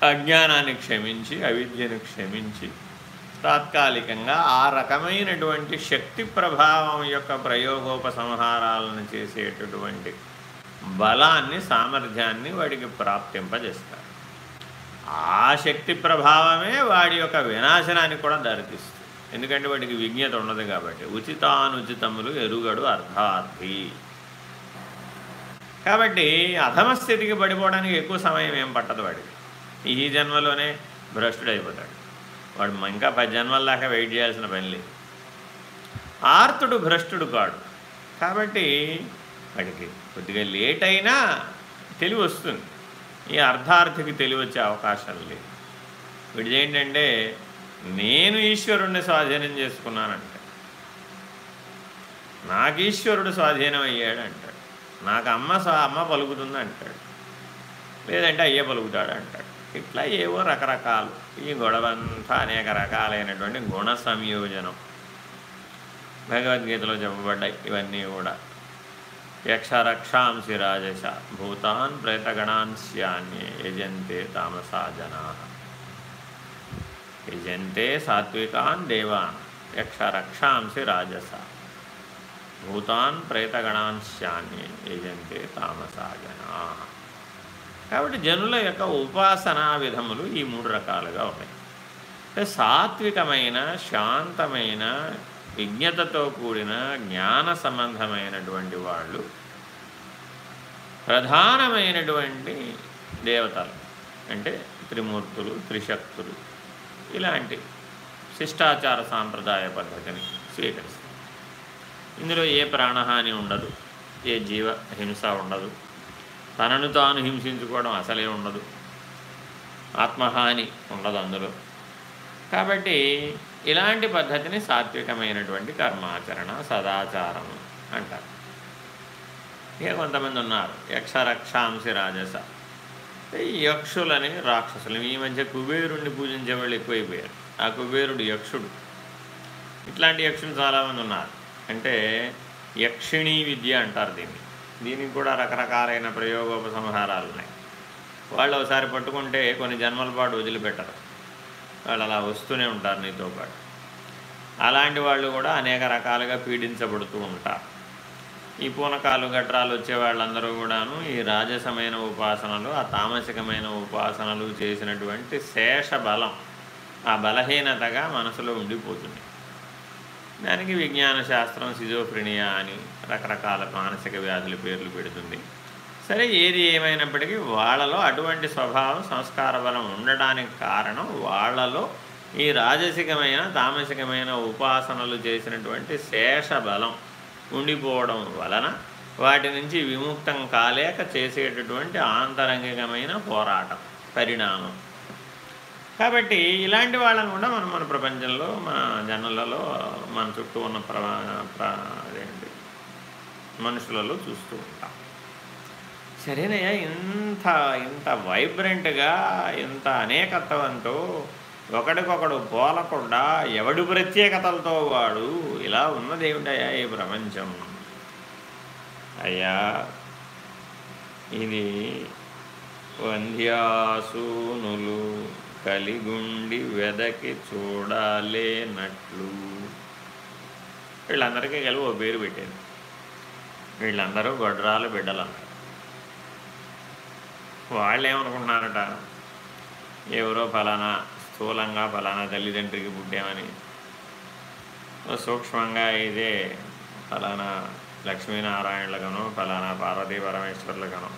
అజ్ఞానాన్ని క్షమించి అవిద్యను క్షమించి తాత్కాలికంగా ఆ రకమైనటువంటి శక్తి ప్రభావం యొక్క ప్రయోగోపసంహారాలను చేసేటటువంటి బలాన్ని సామర్థ్యాన్ని వాడికి ప్రాప్తింపజేస్తారు. ఆ శక్తి ప్రభావమే వాడి యొక్క వినాశనానికి కూడా దారితీస్తుంది. ఎందుకంటే వాడికి విజ్ఞత ఉండదు కాబట్టి. ఉచితానుచితములు ఎరుగడు అర్థార్థి కాబట్టి అధమస్థితికి పడిపోవడానికి ఎక్కువ సమయం ఏం పట్టదు వాడికి. ఈ జన్మలోనే భ్రష్టుడు అయిపోతాడు. వాడు ఇంకా పది జన్మల దాకా వెయిట్ చేయాల్సిన పని లేదు. ఆర్తుడు భ్రష్టుడు కాడు. కాబట్టి వాడికి కొద్దిగా లేట్ అయినా తెలివి వస్తుంది. ఈ అర్ధార్థికి తెలివి వచ్చే అవకాశాలు లేవు వీడిది ఏంటంటే నేను ఈశ్వరుణ్ణి స్వాధీనం చేసుకున్నానంటే. నాకు ఈశ్వరుడు స్వాధీనం అయ్యాడు అంటాడు నాకు అమ్మ అమ్మ పలుకుతుంది అంటాడు లేదంటే అయ్యే పలుకుతాడు అంటాడు ఇట్లా ఏవో రకరకాలు. ఈ గొడవంతా అనేక రకాలైనటువంటి గుణ సంయోజనం. భగవద్గీతలో చెప్పబడ్డాయి ఇవన్నీ కూడా. యక్షరక్షాంసి రాజశ భూతాన్ ప్రేతగణాన్స్యాన్యే యజంతే తామసా జనా. యజంతే సాత్వికాన్ దేవాన్ యక్షరక్షాంసి రాజస. భూతాన్ ప్రేతగణాన్ శ్యాన్యే యజంతే తామసాజనా. కాబట్టి జనుల యొక్క ఉపాసనా విధములు ఈ మూడు రకాలుగా ఉన్నాయి. అంటే సాత్వికమైన శాంతమైన విజ్ఞతతో కూడిన జ్ఞాన సంబంధమైనటువంటి వాళ్ళు ప్రధానమైనటువంటి దేవతలు. అంటే త్రిమూర్తులు త్రిశక్తులు ఇలాంటి శిష్టాచార సాంప్రదాయ పద్ధతిని స్వీకరిస్తారు. ఇందులో ఏ ప్రాణహాని ఉండదు ఏ జీవ హింస ఉండదు. తనను తాను హింసించుకోవడం అసలే ఉండదు. ఆత్మహాని ఉండదు అందులో. కాబట్టి ఇలాంటి పద్ధతిని సాత్వికమైనటువంటి కర్మాచరణ సదాచారం అంటారు. ఇక కొంతమంది ఉన్నారు యక్షరక్షాంసి రాజస. యక్షులని రాక్షసులు ఈ మధ్య కుబేరుణ్ణి పూజించే వాళ్ళు ఎక్కువైపోయారు. ఆ కుబేరుడు యక్షుడు. ఇట్లాంటి యక్షులు చాలామంది ఉన్నారు. అంటే యక్షిణీ విద్య అంటారు దీన్ని. దీనికి కూడా రకరకాలైన ప్రయోగోపసంహారాలు ఉన్నాయి వాళ్ళు ఒకసారి పట్టుకుంటే కొన్ని జన్మల పాటు వదిలిపెట్టరు. వాళ్ళు అలా వస్తూనే ఉంటారు నీతో పాటు. అలాంటి వాళ్ళు కూడా అనేక రకాలుగా పీడించబడుతూ ఉంటారు. ఈ పూనకాలు గట్రాలు వచ్చే వాళ్ళందరూ కూడాను ఈ రాజసమైన ఉపాసనలు ఆ తామసికమైన ఉపాసనలు చేసినటువంటి శేష బలం ఆ బలహీనతగా మనసులో ఉండిపోతుంది. దానికి విజ్ఞాన శాస్త్రం సిజోఫ్రినియా అని రకరకాల మానసిక వ్యాధుల పేర్లు పెడుతుంది. సరే ఏది ఏమైనప్పటికీ వాళ్ళలో అటువంటి స్వభావం సంస్కార బలం ఉండడానికి కారణం వాళ్ళలో ఈ రాజసికమైన తామసికమైన ఉపాసనలు చేసినటువంటి శేష బలం ఉండిపోవడం వలన వాటి నుంచి విముక్తం కాలేక చేసేటటువంటి ఆంతరంగికమైన పోరాటం పరిణామం. కాబట్టి ఇలాంటి వాళ్ళని కూడా మనం మన ప్రపంచంలో మన జనులలో మన చుట్టూ ఉన్న ప్ర అదేంటి మనుషులలో చూస్తూ ఉంటాం. సరేనయ్యా ఇంత ఇంత వైబ్రెంట్గా ఇంత అనేకత్వంతో ఒకడికొకడు పోలకుండా ఎవడు ప్రత్యేకతలతో వాడు ఇలా ఉన్నదేమిటయ్యా ఈ ప్రపంచం. అయ్యా ఇది వంధ్యాసూనులు కలిగుండి వెదకి చూడాలేనట్లు. వీళ్ళందరికీ కలిపి ఓ పేరు పెట్టారు వీళ్ళందరూ గొడ్రాలు బిడ్డలు అన్నారు వాళ్ళు ఏమనుకుంటున్నారట ఎవరో ఫలానా స్థూలంగా ఫలానా తల్లిదండ్రికి పుట్టామని. సూక్ష్మంగా ఇదే ఫలానా లక్ష్మీనారాయణులకనో ఫలానా పార్వతీ పరమేశ్వర్లకనో.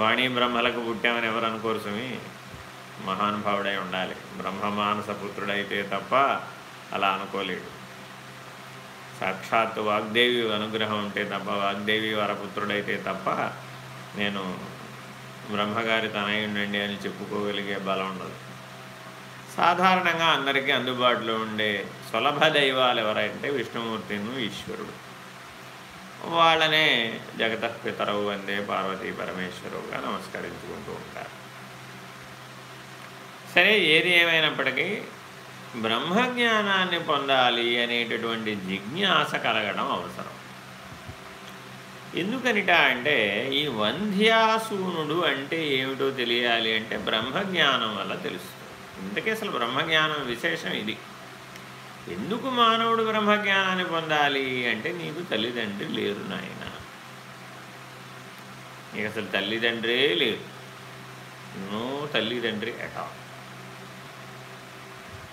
వాణి బ్రహ్మలకు పుట్టామని ఎవరు అనుకోరు సుమి మహానుభావుడై ఉండాలి. బ్రహ్మమానస పుత్రుడైతే తప్ప అలా అనుకోలేడు. సాక్షాత్తు వాగ్దేవి అనుగ్రహం ఉంటే తప్ప వాగ్దేవి వరపుత్రుడైతే తప్ప నేను బ్రహ్మగారి తనయుండండి అని చెప్పుకోగలిగే బలం ఉండదు. సాధారణంగా అందరికీ అందుబాటులో ఉండే సులభ దైవాలు ఎవరంటే విష్ణుమూర్తిను ఈశ్వరుడు. వాళ్ళనే జగత పితరవు అందే పార్వతీ పరమేశ్వరువుగా నమస్కరించుకుంటూ ఉంటారు. సరే ఏది ఏమైనప్పటికీ బ్రహ్మజ్ఞానాన్ని పొందాలి అనేటటువంటి జిజ్ఞాస కలగడం అవసరం. ఎందుకనిట అంటే ఈ వంధ్యాసూనుడు అంటే ఏమిటో తెలియాలి అంటే బ్రహ్మజ్ఞానం వల్ల తెలుస్తుంది. ఇంతకీ అసలు బ్రహ్మజ్ఞానం విశేషం ఇది. ఎందుకు మానవుడు బ్రహ్మజ్ఞానాన్ని పొందాలి అంటే నీకు తల్లిదండ్రి లేరు నాయన. నీకు అసలు తల్లిదండ్రే లేరు. నో తల్లిదండ్రి ఎటా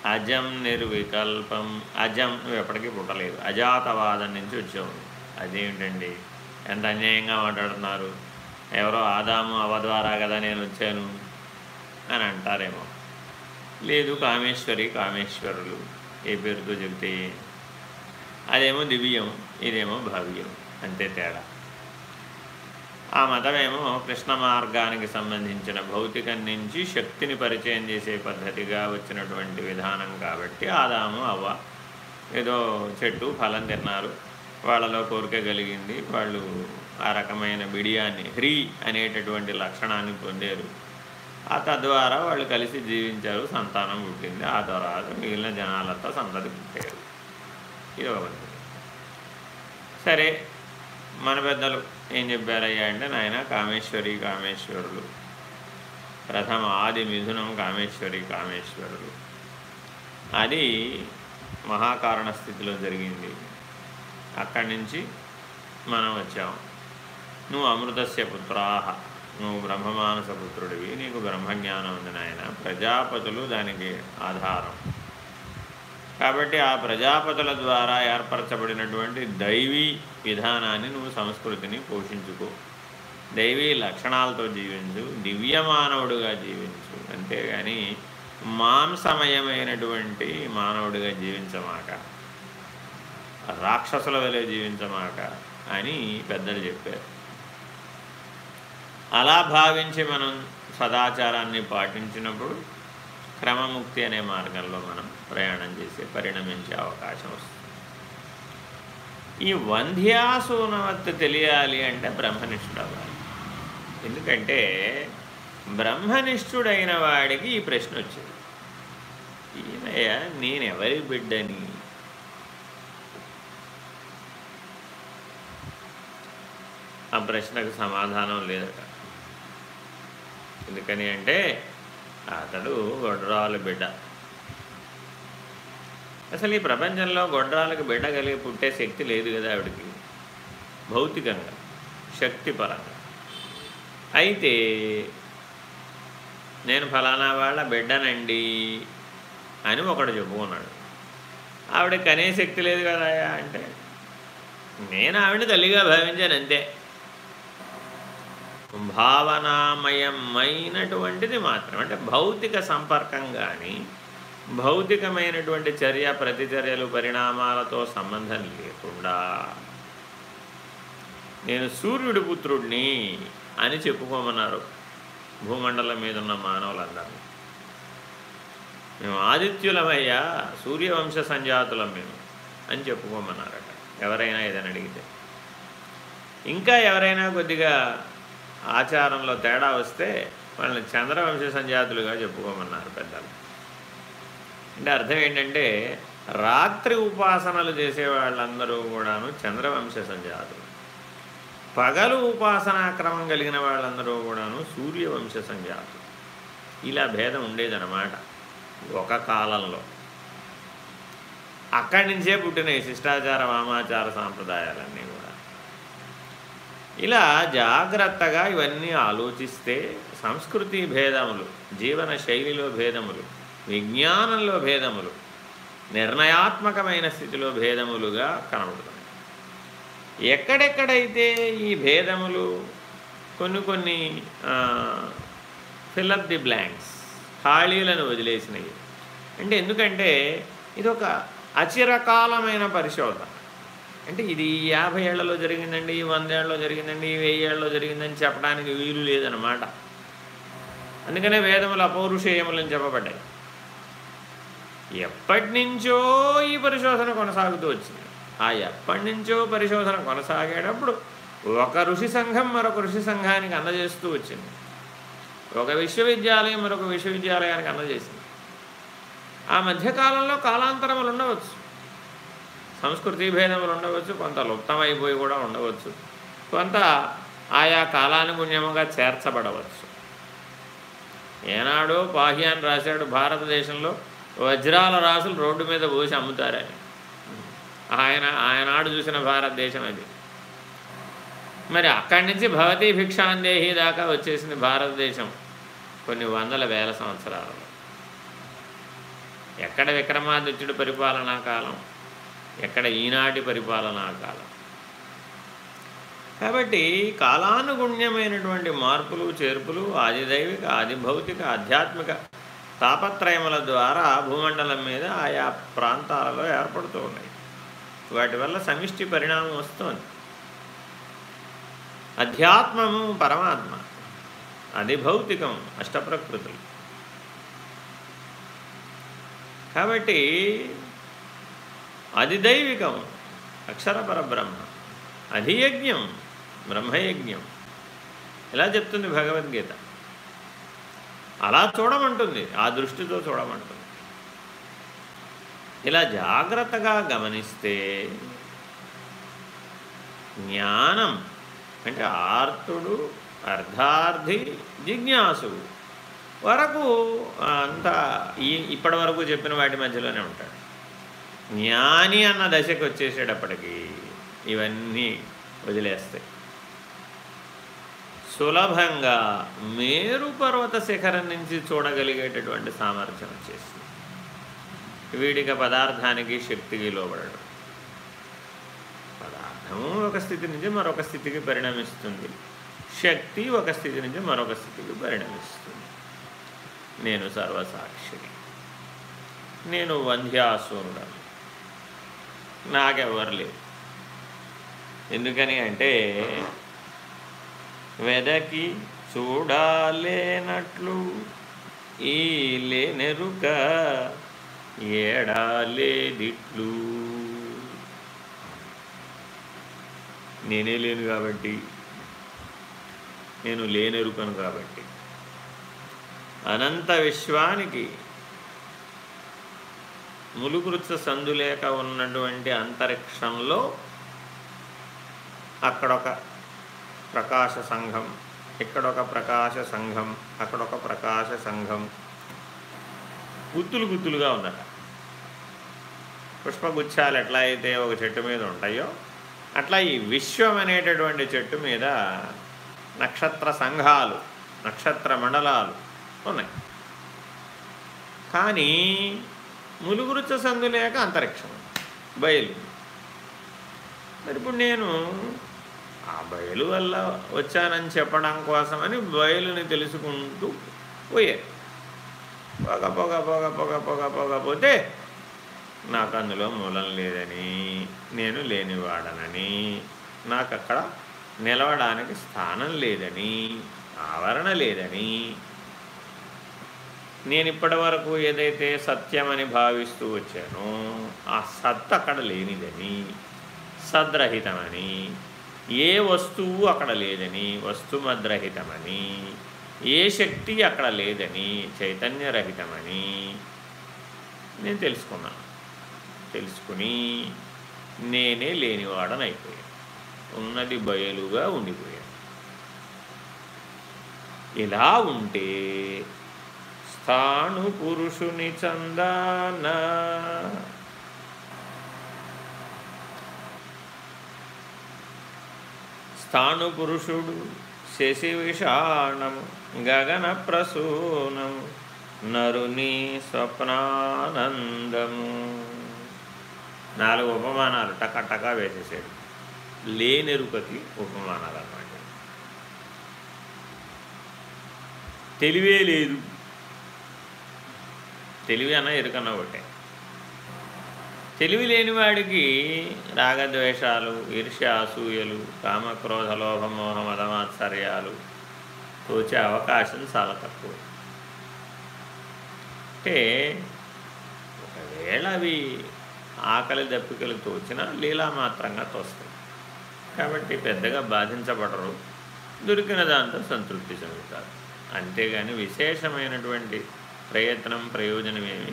అజం నిర్వికల్పం. అజం నువ్వు ఎప్పటికీ పుట్టలేదు. అజాతవాదం నుంచి వచ్చావు. అదేమిటండి ఎంత అన్యాయంగా మాట్లాడుతున్నారు? ఎవరో ఆదాము అవ ద్వారా కదా నేను వచ్చాను అని అంటారేమో. లేదు కామేశ్వరి కామేశ్వరులు ఏ పేరుతో చెబితే. అదేమో దివ్యం ఇదేమో భవ్యం. అంతే తేడా. ఆ మతమేమో కృష్ణ మార్గానికి సంబంధించిన భౌతికం నుంచి శక్తిని పరిచయం చేసే పద్ధతిగా వచ్చినటువంటి విధానం కాబట్టి ఆదాము అవ్వ ఏదో చెట్టు ఫలం తిన్నారు. వాళ్ళలో కోరిక కలిగింది. వాళ్ళు ఆ రకమైన బిడియాన్ని హ్రీ అనేటటువంటి లక్షణాన్ని పొందారు. ఆ తద్వారా వాళ్ళు కలిసి జీవించారు. సంతానం పుట్టింది. ఆ తర్వాత మిగిలిన జనాలతో సంతతి పుట్టారు. ఇది ఒక సరే మన పెద్దలు ఏం చెప్పారయ్యా అంటే నాయన కామేశ్వరి కామేశ్వరులు. ప్రథమ ఆది మిథునం కామేశ్వరి కామేశ్వరులు. అది మహాకారణ స్థితిలో జరిగింది. అక్కడి నుంచి మనం వచ్చాము నువ్వు అమృతస్య పుత్రాహ నువ్వు బ్రహ్మమానస పుత్రుడివి నీకు బ్రహ్మజ్ఞానం ఉంది నాయన ప్రజాపతులు దానికి ఆధారం. కాబట్టి ఆ ప్రజాపతుల ద్వారా ఏర్పరచబడినటువంటి దైవీ విధానాన్ని నువ్వు సంస్కృతిని పోషించుకో. దైవీ లక్షణాలతో జీవించు దివ్యమానవుడుగా జీవించు. అంతేగాని మాంసమయమైనటువంటి మానవుడిగా జీవించమాక. రాక్షసుల వలె జీవించమాక అని పెద్దలు చెప్పారు. అలా భావించి మనం సదాచారాన్ని పాటించినప్పుడు క్రమముక్తి అనే మార్గంలో మనం ప్రయాణం చేసే పరిణమించే అవకాశం వస్తుంది. ఈ వంధ్యాసూనవత్త తెలియాలి అంటే బ్రహ్మనిష్ఠుడు అవ్వాలి ఎందుకంటే బ్రహ్మనిష్ఠుడైన వాడికి ఈ ప్రశ్న వచ్చింది. ఈయనయ్య నేనెవరి బిడ్డని? ఆ ప్రశ్నకు సమాధానం లేదట. ఎందుకని అంటే అతడు గొడ్రాలు బిడ్డ. అసలు ఈ ప్రపంచంలో గొడ్రాలకు బిడ్డ కలిగి పుట్టే శక్తి లేదు కదా ఆవిడికి. భౌతికంగా శక్తిపరంగా. అయితే నేను ఫలానా వాళ్ళ బిడ్డనండి అని ఒకడు చెప్పుకున్నాడు. ఆవిడ కనే శక్తి లేదు కదా అంటే నేను ఆవిడ తల్లిగా భావించాను అంతే. భావనామయమైనటువంటిది మాత్రం అంటే భౌతిక సంపర్కం కానీ భౌతికమైనటువంటి చర్య ప్రతిచర్యలు పరిణామాలతో సంబంధం లేకుండా నేను సూర్యుడి పుత్రుడిని అని చెప్పుకోమన్నారు భూమండలం మీద ఉన్న మానవులందరూ మేము ఆదిత్యులమయ్యా సూర్యవంశ సంజాతులం మేము అని చెప్పుకోమన్నారట. ఎవరైనా ఏదని అడిగితే. ఇంకా ఎవరైనా కొద్దిగా ఆచారంలో తేడా వస్తే వాళ్ళని చంద్రవంశ సంజాతులుగా చెప్పుకోమన్నారు పెద్దలు. అంటే అర్థం ఏంటంటే రాత్రి ఉపాసనలు చేసే వాళ్ళందరూ కూడాను చంద్రవంశ సంజాతులు పగలు ఉపాసనాక్రమం కలిగిన వాళ్ళందరూ కూడాను సూర్యవంశ సంజాతులు ఇలా భేదం ఉండేదన్నమాట ఒక కాలంలో. అక్కడి నుంచే పుట్టిన శిష్టాచార వామాచార సాంప్రదాయాలన్నీ కూడా. ఇలా జాగ్రత్తగా ఇవన్నీ ఆలోచిస్తే సంస్కృతి భేదములు జీవన శైలిలో భేదములు విజ్ఞానంలో భేదములు నిర్ణయాత్మకమైన స్థితిలో భేదములుగా కనబడుతున్నాయి. ఎక్కడెక్కడైతే ఈ భేదములు కొన్ని కొన్ని ఫిల్అప్ ది బ్లాంక్స్ ఖాళీలను వదిలేసినవి అంటే ఎందుకంటే ఇది ఒక అచిరకాలమైన పరిశోధన. అంటే ఇది యాభై ఏళ్ళలో జరిగిందండి వంద ఏళ్ళలో జరిగిందండి వెయ్యి ఏళ్ళలో జరిగిందని చెప్పడానికి వీలు లేదనమాట అందుకనే వేదములు అపౌరుషేయములని చెప్పబడ్డాయి. ఎప్పటి నుంచో ఈ పరిశోధన కొనసాగుతూ వచ్చింది. ఆ ఎప్పటి నుంచో పరిశోధన కొనసాగేటప్పుడు ఒక ఋషి సంఘం మరొక ఋషి సంఘానికి అందజేస్తూ వచ్చింది. ఒక విశ్వవిద్యాలయం మరొక విశ్వవిద్యాలయానికి అందజేసింది. ఆ మధ్యకాలంలో కాలాంతరములు ఉండవచ్చు. సంస్కృతి భేదములు ఉండవచ్చు. కొంత లుప్తమైపోయి కూడా ఉండవచ్చు. కొంత ఆయా కాలానుగుణ్యముగా చేర్చబడవచ్చు. ఏనాడో పాహ్యాన్ రాశాడు భారతదేశంలో వజ్రాల రాసులు రోడ్డు మీద పోసి అమ్ముతారని. ఆయన ఆయనాడు చూసిన భారతదేశం అది. మరి అక్కడి నుంచి భవతీ భిక్షాందేహి దాకా వచ్చేసింది భారతదేశం కొన్ని వందల వేల సంవత్సరాలలో ఎక్కడ విక్రమాదిత్యుడి పరిపాలనా కాలం? ఎక్కడ ఈనాటి పరిపాలనా కాలం? కాబట్టి కాలానుగుణ్యమైనటువంటి మార్పులు చేర్పులు ఆదిదైవిక ఆదిభౌతిక ఆధ్యాత్మిక తాపత్రయముల ద్వారా భూమండలం మీద ఆయా ప్రాంతాలలో ఏర్పడుతూ ఉన్నాయి. వాటి వల్ల సమిష్టి పరిణామం వస్తుంది. అధ్యాత్మము పరమాత్మ అది భౌతికం అష్టప్రకృతులు. కాబట్టి అది దైవికం అక్షర పరబ్రహ్మ అధియజ్ఞం బ్రహ్మయజ్ఞం. ఇలా చెప్తుంది భగవద్గీత. అలా చూడమంటుంది ఆ దృష్టితో చూడమంటుంది. ఇలా జాగ్రత్తగా గమనిస్తే జ్ఞానం అంటే ఆర్తుడు అర్ధార్థి జిజ్ఞాసు వరకు అంతా ఈ ఇప్పటి వరకు చెప్పిన వాటి మధ్యలోనే ఉంటాడు. జ్ఞాని అన్న దశకు వచ్చేసేటప్పటికి ఇవన్నీ వదిలేస్తాయి. సులభంగా మేరు పర్వత శిఖరం నుంచి చూడగలిగేటటువంటి సామర్థ్యం వచ్చేసింది. వీడిక పదార్థానికి శక్తికి లోబడడం. పదార్థము ఒక స్థితి నుంచి మరొక స్థితికి పరిణమిస్తుంది. శక్తి ఒక స్థితి నుంచి మరొక స్థితికి పరిణమిస్తుంది. నేను సర్వసాక్షిని. నేను వంధ్యాసూరుడను. నాకెవరు లేరు. ఎందుకని అంటే వెదకి చూడాలేనట్లు ఈ లేనెరుక ఏడాలేదిట్లు. నేనే లేను కాబట్టి నేను లేనెరుకను కాబట్టి. అనంత విశ్వానికి ములుగురుచ సందులేక ఉన్నటువంటి అంతరిక్షంలో అక్కడొక ప్రకాశ సంఘం. ఇక్కడొక ప్రకాశ సంఘం అక్కడొక ప్రకాశ సంఘం. గుత్తులు గుత్తులుగా ఉందట. పుష్పగుచ్చాలు ఎట్లా అయితే ఒక చెట్టు మీద ఉంటాయో అట్లా ఈ విశ్వం అనేటటువంటి చెట్టు మీద నక్షత్ర సంఘాలు నక్షత్ర మండలాలు ఉన్నాయి. కానీ ములుగురుచ సందు లేక అంతరిక్షం. బయలు మరి ఇప్పుడు నేను ఆ బయలు వల్ల వచ్చానని చెప్పడం కోసమని బయలుని తెలుసుకుంటూ పోయే. పొగ పొగ పొగ పొగ పొగ పొగ పోతే నాకు అందులో మూలం లేదని నేను లేనివాడనని నాకు అక్కడ నిలవడానికి స్థానం లేదని ఆవరణ లేదని. నేను ఇప్పటి వరకు ఏదైతే సత్యమని భావిస్తూ వచ్చానో ఆ సత్ అక్కడ లేనిదని సద్రహితమని ఏ వస్తువు అక్కడ లేదని వస్తుమద్రహితమని ఏ శక్తి అక్కడ లేదని చైతన్యరహితమని నేను తెలుసుకున్నాను తెలుసుకుని నేనే లేనివాడనైపోయాను ఉన్నది బయలుగా ఉండిపోయాను. ఇలా ఉంటే స్థాను పురుషుని చందానా తాను పురుషుడు శశి విషాణము గగన ప్రసూనము నరుని స్వప్నానందము. నాలుగు ఉపమానాలు టకటకా వేసేసాడు లేనెరుకకి ఉపమానాలు అన్నమాట. తెలివే లేదు. తెలివి అన్న ఎరుకన్నా ఒకటే. తెలివి లేనివాడికి రాగద్వేషాలు ఈర్ష్య అసూయలు కామక్రోధ లోభమోహ మదమాత్సర్యాలు తోచే అవకాశం చాలా తక్కువ. అంటే ఒకవేళ అవి ఆకలి దప్పికలు తోచినా లీలామాత్రంగా తోస్తాయి. కాబట్టి పెద్దగా బాధించబడరు దొరికిన దాంతో సంతృప్తి చెందుతారు. అంతేగాని విశేషమైనటువంటి ప్రయత్నం ప్రయోజనమేమి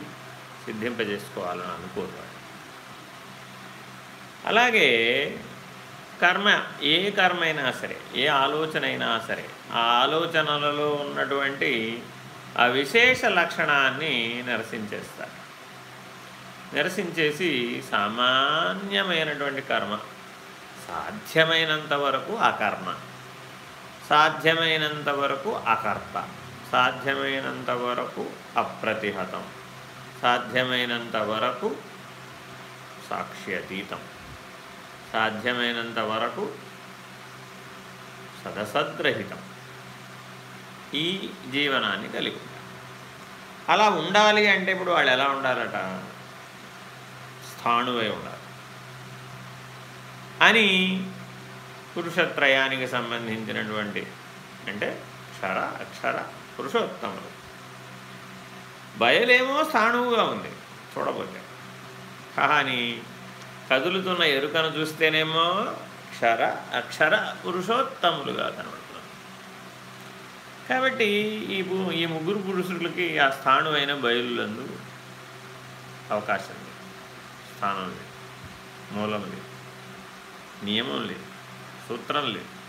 సిద్ధింపజేసుకోవాలని అనుకోరు అలాగే కర్మ ఏ కర్మ అయినా సరే ఏ ఆలోచన అయినా సరే ఆ ఆలోచనలలో ఉన్నటువంటి ఆ విశేష లక్షణాన్ని నిరసించేస్తారు. నిరసించేసి సామాన్యమైనటువంటి కర్మ సాధ్యమైనంత వరకు అకర్మ సాధ్యమైనంత వరకు అకర్త సాధ్యమైనంత వరకు అప్రతిహతం సాధ్యమైనంత వరకు సాక్ష్యతీతం. సాధ్యమైనంత వరకు సదసద్రహితం. ఈ జీవనాన్ని కలిగి ఉంటారు అలా ఉండాలి అంటే ఇప్పుడు వాళ్ళు ఎలా ఉండాలట? స్థాణువై ఉండాలి. అని పురుషత్రయానికి సంబంధించినటువంటి అంటే క్షర అక్షర పురుషోత్తములు. బయలేమో స్థాణువుగా ఉంది. చూడబోతే. కానీ కదులుతున్న ఎరుకను చూస్తేనేమో క్షర అక్షర పురుషోత్తములుగా కనబడుతున్నారు కాబట్టి ఈ ఈ ముగ్గురు పురుషులకి ఆ స్థానమైన బయలులందు అవకాశం లేదు. స్థానం లేదు. మూలం లేదు. నియమం లేదు. సూత్రం లేదు.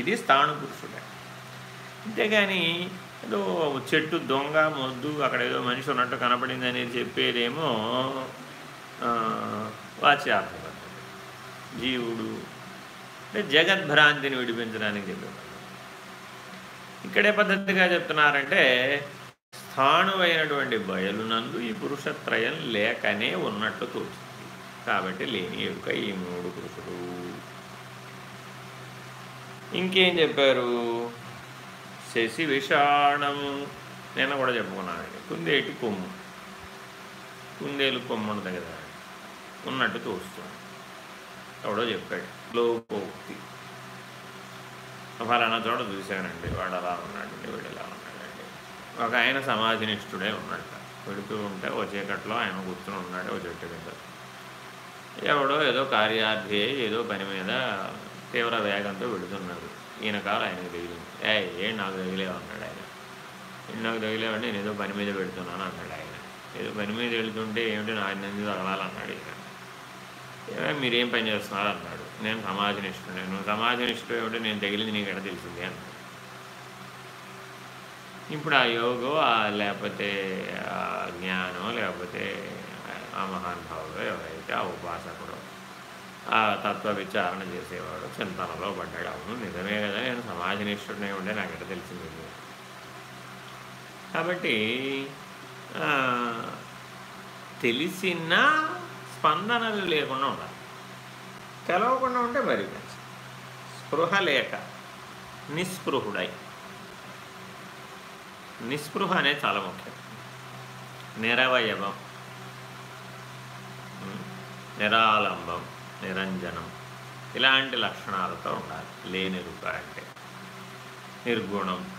ఇది స్థాను పురుషుడే. అంతేగాని ఏదో చెట్టు దొంగ మొద్దు అక్కడ ఏదో మనిషి ఉన్నట్టు కనపడింది అనేది చెప్పేదేమో వాచ్యార్థం జీవుడు అంటే జగద్భ్రాంతిని విడిపించడానికి చెప్పేవాళ్ళు. ఇక్కడే పద్ధతిగా చెప్తున్నారంటే స్థాణువైనటువంటి బయలునందు ఈ పురుషత్రయం లేకనే ఉన్నట్టు తోచింది. కాబట్టి లేని యొక్క ఈ మూడు పురుషుడు ఇంకేం చెప్పారు? శశి విషాణము నేను కూడా చెప్పుకున్నానండి కుందేటి కొమ్ము. కుందేలు కొమ్ము ఉంటుంది కదా. ఉన్నట్టు చూస్తుంది ఎవడో చెప్పాడు లోకోక్తి. ఫలానా చోట చూశానండి వాడు అలా ఉన్నాడండి వీడు ఇలా ఉన్నాడండి. ఒక ఆయన సమాధినిష్ఠుడే ఉన్నట్ట పెడుతూ ఉంటే ఓ చీకట్లో ఆయన కూర్చుని ఉన్నాడు ఓ చెట్టు కింద. ఎవడో ఏదో కార్యార్థి ఏదో పని మీద తీవ్ర వేగంతో వెళుతున్నాడు. ఈయన కాలు ఆయనకు తగిలింది. ఏ ఏం నాకు తగిలేవు? అన్నాడు ఆయన. ఏం నాకు తగిలేవండి నేను ఏదో పని మీద పెడుతున్నాను అన్నాడు ఆయన. ఏదో పని మీద వెళుతుంటే ఏమిటి నా నంది తగలాలన్నాడు ఈయన? మీరేం పని చేస్తున్నారు అన్నాడు. నేను సమాజనిష్ఠుడు నేను సమాజనిష్ఠుడు ఏమిటో నేను తగిలింది నీకు ఎక్కడ తెలిసింది అన్నాడు. ఇప్పుడు ఆ యోగో లేకపోతే ఆ జ్ఞానం లేకపోతే ఆ మహానుభావుడు ఎవరైతే ఆ ఉపాసకుడు ఆ తత్వ విచారణ చేసేవాడు చింతనలో పడ్డాడు. అవును నిజమే కదా నేను సమాజనిష్ఠుడినే ఉండే నాకు ఎక్కడ తెలిసింది కాబట్టి తెలిసిన స్పందనలు లేకుండా ఉండాలి. తెలవకుండా ఉంటే మరి స్పృహ లేక నిస్పృహుడై. నిస్పృహ అనేది చాలా ముఖ్యం. నిరవయవం. నిరాలంబం నిరంజనం ఇలాంటి లక్షణాలతో ఉండాలి. లేని రూప అంటే నిర్గుణం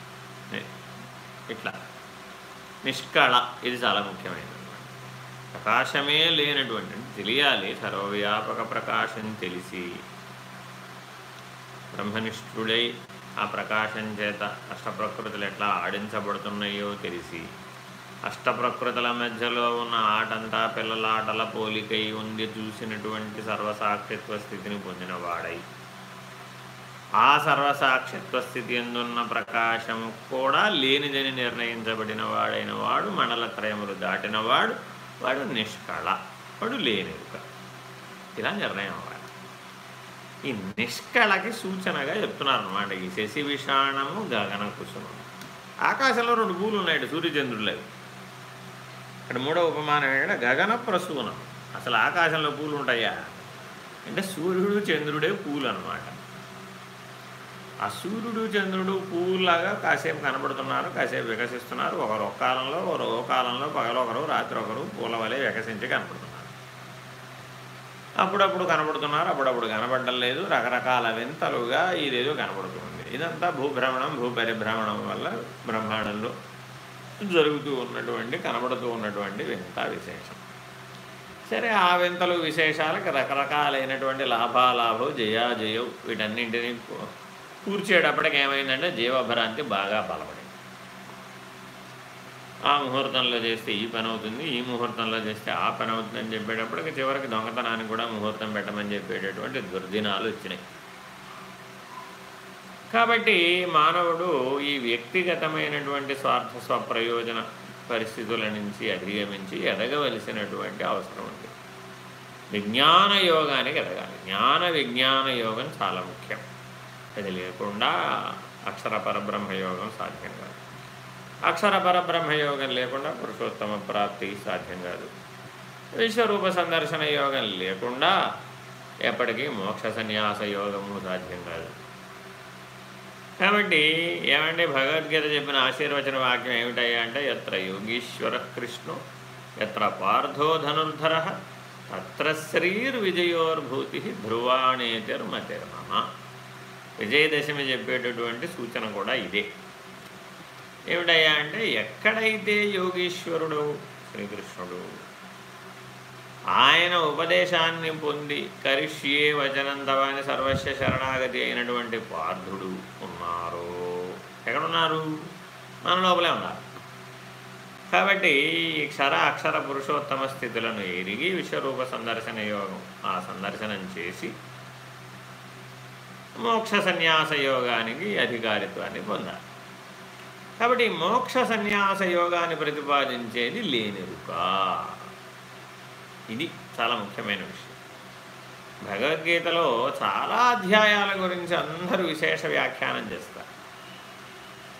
ఇట్లా. నిష్కళ ఇది చాలా ముఖ్యమైనది. ప్రకాశమే లేనటువంటి తెలియాలి సర్వవ్యాపక ప్రకాశం తెలిసి. బ్రహ్మనిష్ఠుడై ఆ ప్రకాశం చేత అష్టప్రకృతులు ఎట్లా ఆడించబడుతున్నాయో తెలిసి. అష్టప్రకృతుల మధ్యలో ఉన్న ఆటంతా పిల్లల ఆటల పోలికై ఉంది చూసినటువంటి సర్వసాక్షిత్వ స్థితిని పొందినవాడై ఆ సర్వసాక్షిత్వ స్థితి ఎందున్న ప్రకాశము కూడా లేనిదని నిర్ణయించబడిన వాడైన వాడు మండలత్రయములు దాటినవాడు వాడు నిష్కళ వాడు లేనిరుక ఇలా నిర్ణయం అవ్వాలి. ఈ నిష్కళకి సూచనగా చెప్తున్నారు అనమాట ఈ శశి విషాణము గగన కుసుమం. ఆకాశంలో రెండు పూలు ఉన్నాయి సూర్యచంద్రులేదు ఇక్కడ మూడో ఉపమానం ఏంటంటే గగన ప్రసూనం. అసలు ఆకాశంలో పూలు ఉంటాయా? అంటే సూర్యుడు చంద్రుడే పూలు అనమాట ఆ సూర్యుడు చంద్రుడు పువ్వులాగా కాసేపు కనబడుతున్నారు కాసేపు వికసిస్తున్నారు. ఒకరు ఒక కాలంలో ఒకరు ఓ కాలంలో పగలొకరు రాత్రి ఒకరు పూల వలె వికసించి కనపడుతున్నారు అప్పుడప్పుడు కనబడుతున్నారు అప్పుడప్పుడు కనబడడం లేదు. రకరకాల వింతలుగా ఇదేదో కనబడుతుంది. ఇదంతా భూభ్రమణం భూపరిభ్రమణం వల్ల బ్రహ్మాండంలో జరుగుతూ ఉన్నటువంటి కనబడుతూ ఉన్నటువంటి వింత విశేషం. సరే ఆ వింతలు విశేషాలకు రకరకాలైనటువంటి లాభాలాభం జయాజయం వీటన్నింటినీ కూర్చేటప్పటికి ఏమైందంటే జీవభ్రాంతి బాగా బలపడింది. ఆ ముహూర్తంలో చేస్తే ఈ పని అవుతుంది ఈ ముహూర్తంలో చేస్తే ఆ పని అవుతుందని చెప్పేటప్పటికి చివరికి దొంగతనానికి కూడా ముహూర్తం పెట్టమని చెప్పేటటువంటి దుర్దినాలు వచ్చినాయి. కాబట్టి మానవుడు ఈ వ్యక్తిగతమైనటువంటి స్వార్థ స్వప్రయోజన పరిస్థితుల నుంచి అధిగమించి ఎదగవలసినటువంటి అవసరం ఉంది. విజ్ఞాన యోగానికి ఎదగాలి. జ్ఞాన విజ్ఞాన యోగం చాలా ముఖ్యం. అది లేకుండా అక్షర పరబ్రహ్మయోగం సాధ్యం కాదు. అక్షర పరబ్రహ్మయోగం లేకుండా పురుషోత్తమ ప్రాప్తి సాధ్యం కాదు. విశ్వరూప సందర్శన యోగం లేకుండా ఎప్పటికీ మోక్ష సన్యాస యోగము సాధ్యం కాదు. కాబట్టి ఏమంటే భగవద్గీత చెప్పిన ఆశీర్వచన వాక్యం ఏమిటయ్యా అంటే ఎత్ర యోగీశ్వర కృష్ణు ఎత్ర పార్థో ధనుర్ధర తత్ర శ్రీర్విజయోర్భూతి ధ్రువాణేతిర్మతిర్మమ. విజయదశమి చెప్పేటటువంటి సూచన కూడా ఇదే. ఏమిటయ్యా అంటే ఎక్కడైతే యోగీశ్వరుడు శ్రీకృష్ణుడు ఆయన ఉపదేశాన్ని పొంది కరిష్యే వచనంతవాని సర్వస్వ శరణాగతి అయినటువంటి పార్థుడు ఉన్నారు? ఎక్కడున్నారు? మన లోపలే ఉన్నారు. కాబట్టి ఈ క్షర అక్షర పురుషోత్తమ స్థితులను ఎరిగి విశ్వరూప సందర్శన యోగం ఆ సందర్శనం చేసి మోక్ష సన్యాస యోగానికి అధికారిత్వాన్ని పొందాలి. కాబట్టి మోక్ష సన్యాస యోగాన్ని ప్రతిపాదించేది లేనిరుక ఇది చాలా ముఖ్యమైన విషయం. భగవద్గీతలో చాలా అధ్యాయాల గురించి అందరూ విశేష వ్యాఖ్యానం చేస్తారు.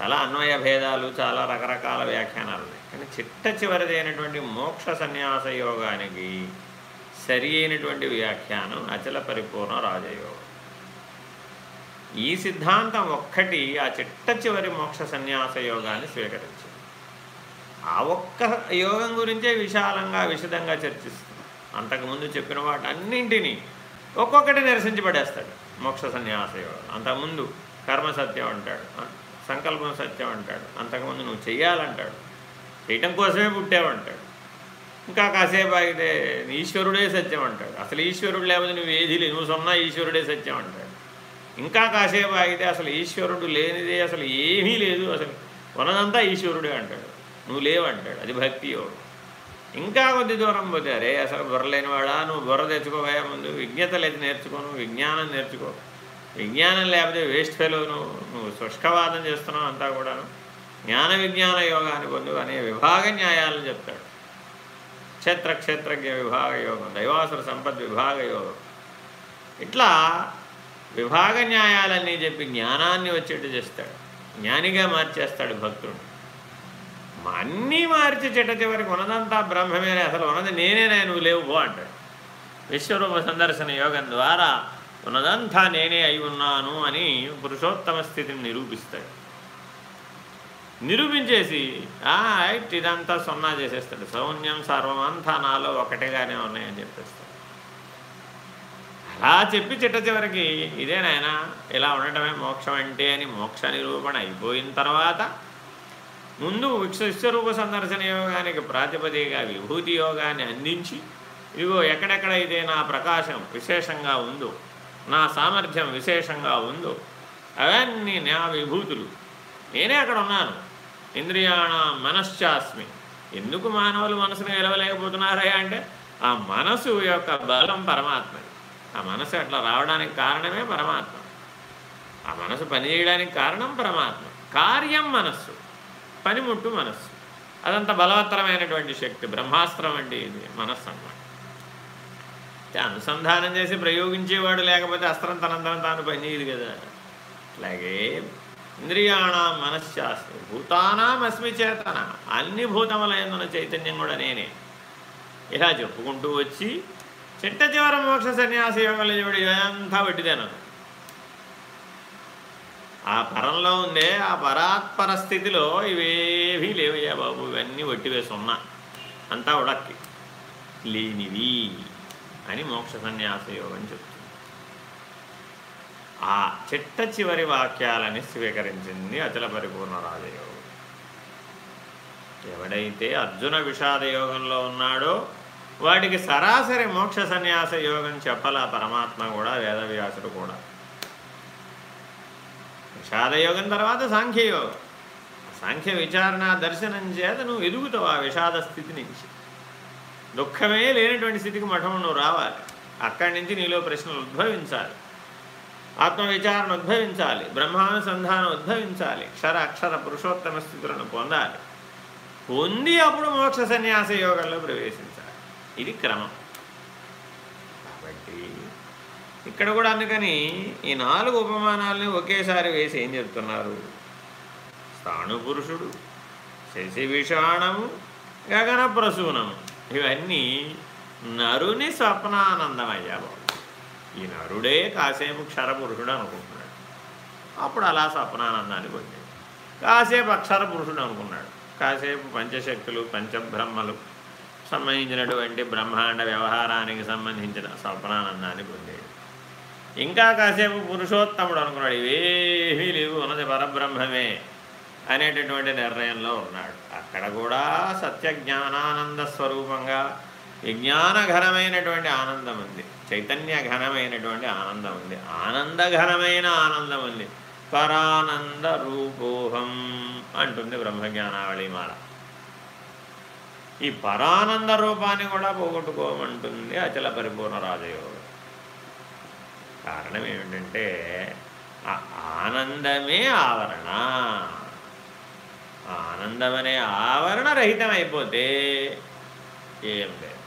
చాలా అన్వయ భేదాలు చాలా రకరకాల వ్యాఖ్యానాలు ఉన్నాయి. కానీ చిట్ట చివరిదైనటువంటి మోక్ష సన్యాస యోగానికి సరి అయినటువంటి వ్యాఖ్యానం అచల పరిపూర్ణ రాజయోగం. ఈ సిద్ధాంతం ఒక్కటి ఆ చిట్ట చివరి మోక్ష సన్యాస యోగాన్ని స్వీకరించింది. ఆ ఒక్క యోగం గురించే విశాలంగా విశదంగా చర్చిస్తుంది. అంతకుముందు చెప్పిన వాటన్నింటినీ ఒక్కొక్కటి నిరసించి పడేస్తాడు మోక్ష సన్యాస యోగం. అంతకుముందు కర్మ సత్యం అంటాడు సంకల్పం సత్యం అంటాడు అంతకుముందు నువ్వు చెయ్యాలంటాడు చేయటం కోసమే పుట్టావంటాడు. ఇంకా కాసేపు ఆగితే ఈశ్వరుడే సత్యం అంటాడు. అసలు ఈశ్వరుడు లేకపోతే నువ్వు ఏది నువ్వు సున్నా ఈశ్వరుడే సత్యం అంటాడు. ఇంకా కాసేపు ఆగితే అసలు ఈశ్వరుడు లేనిదే అసలు ఏమీ లేదు అసలు. ఉన్నదంతా ఈశ్వరుడే అంటాడు. నువ్వు లేవంటాడు అది భక్తి యోగం ఇంకా కొద్ది దూరం పోతే అరే అసలు బుర్రలేనివాడా నువ్వు బుర్ర తెచ్చుకోవయా ముందు. విజ్ఞత లేదు నేర్చుకోను. విజ్ఞానం నేర్చుకో. విజ్ఞానం లేకపోతే వేస్ట్ ఫెలో నువ్వు. నువ్వు శుష్కవాదం చేస్తున్నావు అంతా కూడాను. జ్ఞాన విజ్ఞాన యోగాన్ని పొందు అనే విభాగ న్యాయాలను చెప్తాడు. క్షేత్ర క్షేత్రజ్ఞ విభాగ యోగం దైవాసుర సంపద్ విభాగ యోగం. ఇట్లా విభాగ న్యాయాలన్నీ చెప్పి జ్ఞానాన్ని వచ్చేట్టు చేస్తాడు. జ్ఞానిగా మార్చేస్తాడు భక్తుడు. అన్నీ మార్చి చెట్ట చివరికి ఉన్నదంతా బ్రహ్మమేనే అసలు ఉన్నది నేనేనే నువ్వు లేవు పో అంటాడు. విశ్వరూప సందర్శన యోగం ద్వారా ఉన్నదంతా నేనే అయి ఉన్నాను అని పురుషోత్తమ స్థితిని నిరూపిస్తాడు. నిరూపించేసి ఇదంతా సున్నా చేసేస్తాడు. సౌన్యం సర్వమంతా నాలో ఒకటేగానే ఉన్నాయని చెప్పేస్తాడు. అలా చెప్పి చిట్ట చివరికి ఇదే నాయన ఇలా ఉండటమే మోక్షం అంటే అని మోక్ష నిరూపణ అయిపోయిన తర్వాత ముందు విశ్వరూప సందర్శన యోగానికి ప్రాతిపదికగా విభూతి యోగాన్ని అందించి ఇదిగో ఎక్కడెక్కడైతే నా ప్రకాశం విశేషంగా ఉందో నా సామర్థ్యం విశేషంగా ఉందో అవన్నీ నా విభూతులు. నేనే అక్కడ ఉన్నాను. ఇంద్రియాణ మనశ్చాస్మి. ఎందుకు మానవులు మనసును గెలవలేకపోతున్నారా అంటే ఆ మనసు యొక్క బలం పరమాత్మది. ఆ మనసు అట్లా రావడానికి కారణమే పరమాత్మ. ఆ మనసు పనిచేయడానికి కారణం పరమాత్మ. కార్యం మనస్సు పనిముట్టు మనస్సు. అదంత బలవత్తరమైనటువంటి శక్తి బ్రహ్మాస్త్రం అండి ఇది మనస్సు అన్నమాట. అనుసంధానం చేసి ప్రయోగించేవాడు లేకపోతే అస్త్రం తనంతరం తాను పనిచేయదు కదా. అలాగే ఇంద్రియాణ మనశ్శాస్త్రం భూతానాం అస్మి చేతన. అన్ని భూతములైన చైతన్యం కూడా నేనే. ఇలా చెప్పుకుంటూ వచ్చి చిట్ట చివర మోక్ష సన్యాస యోగంలో చూడు ఇదంతా వడ్డిదేనను ఆ పరంలో ఉండే ఆ పరాత్పర స్థితిలో ఇవేవీ లేవయ్యా బాబు ఇవన్నీ వట్టివేసి ఉన్నా అంతా ఉడక్కి. లేనివి అని మోక్ష సన్యాస యోగం చెప్తుంది. ఆ చిట్ట చివరి వాక్యాలని స్వీకరించింది అచల పరిపూర్ణ రాజయోగం. ఎవడైతే అర్జున విషాద యోగంలో ఉన్నాడో వాటికి సరాసరి మోక్ష సన్యాస యోగం చెప్పాల పరమాత్మ కూడా వేదవ్యాసుడు కూడా. విషాదయోగం తర్వాత సాంఖ్యయోగం సాంఖ్య విచారణ దర్శనం చేత నువ్వు ఎదుగుతావు ఆ విషాద స్థితి నుంచి. దుఃఖమే లేనటువంటి స్థితికి మఠం నువ్వు రావాలి. అక్కడి నుంచి నీలో ప్రశ్నలు ఉద్భవించాలి. ఆత్మవిచారణ ఉద్భవించాలి. బ్రహ్మానుసంధానం ఉద్భవించాలి. క్షర అక్షర పురుషోత్తమ స్థితులను పొందాలి. పొంది అప్పుడు మోక్ష సన్యాస యోగంలో ప్రవేశించాలి. ఇది క్రమం. కాబట్టి ఇక్కడ కూడా అందుకని ఈ నాలుగు ఉపమానాలని ఒకేసారి వేసి ఏం చెప్తున్నారు? స్థాణుపురుషుడు శశివిషాణము గగన ప్రసూనము. ఇవన్నీ నరుని స్వప్నానందమయ్యా ఈ నరుడే కాసేపు క్షరపురుషుడు అనుకుంటున్నాడు. అప్పుడు అలా స్వప్నానందాన్ని పొందాడు. కాసేపు అక్షర పురుషుడు అనుకున్నాడు. కాసేపు పంచశక్తులు పంచబ్రహ్మలు సంబంధించినటువంటి బ్రహ్మాండ వ్యవహారానికి సంబంధించిన స్వప్నానందాన్ని పొందేది. ఇంకా కాసేపు పురుషోత్తముడు అనుకున్నాడు ఇవేమీ లేవు ఉన్నది పరబ్రహ్మమే అనేటటువంటి నిర్ణయంలో ఉన్నాడు. అక్కడ కూడా సత్య జ్ఞానానంద స్వరూపంగా విజ్ఞానఘనమైనటువంటి ఆనందం ఉంది. చైతన్య ఘనమైనటువంటి ఆనందం ఉంది. ఆనందఘనమైన ఆనందం ఉంది. పరానంద రూపోహం అంటుంది బ్రహ్మజ్ఞానావళిమాల. ఈ పరానంద రూపాన్ని కూడా పోగొట్టుకోమంటుంది అచల పరిపూర్ణ రాజయోగం. కారణం ఏమిటంటే ఆనందమే ఆవరణ. ఆనందమనే ఆవరణ రహితం అయిపోతే ఏం లేదు.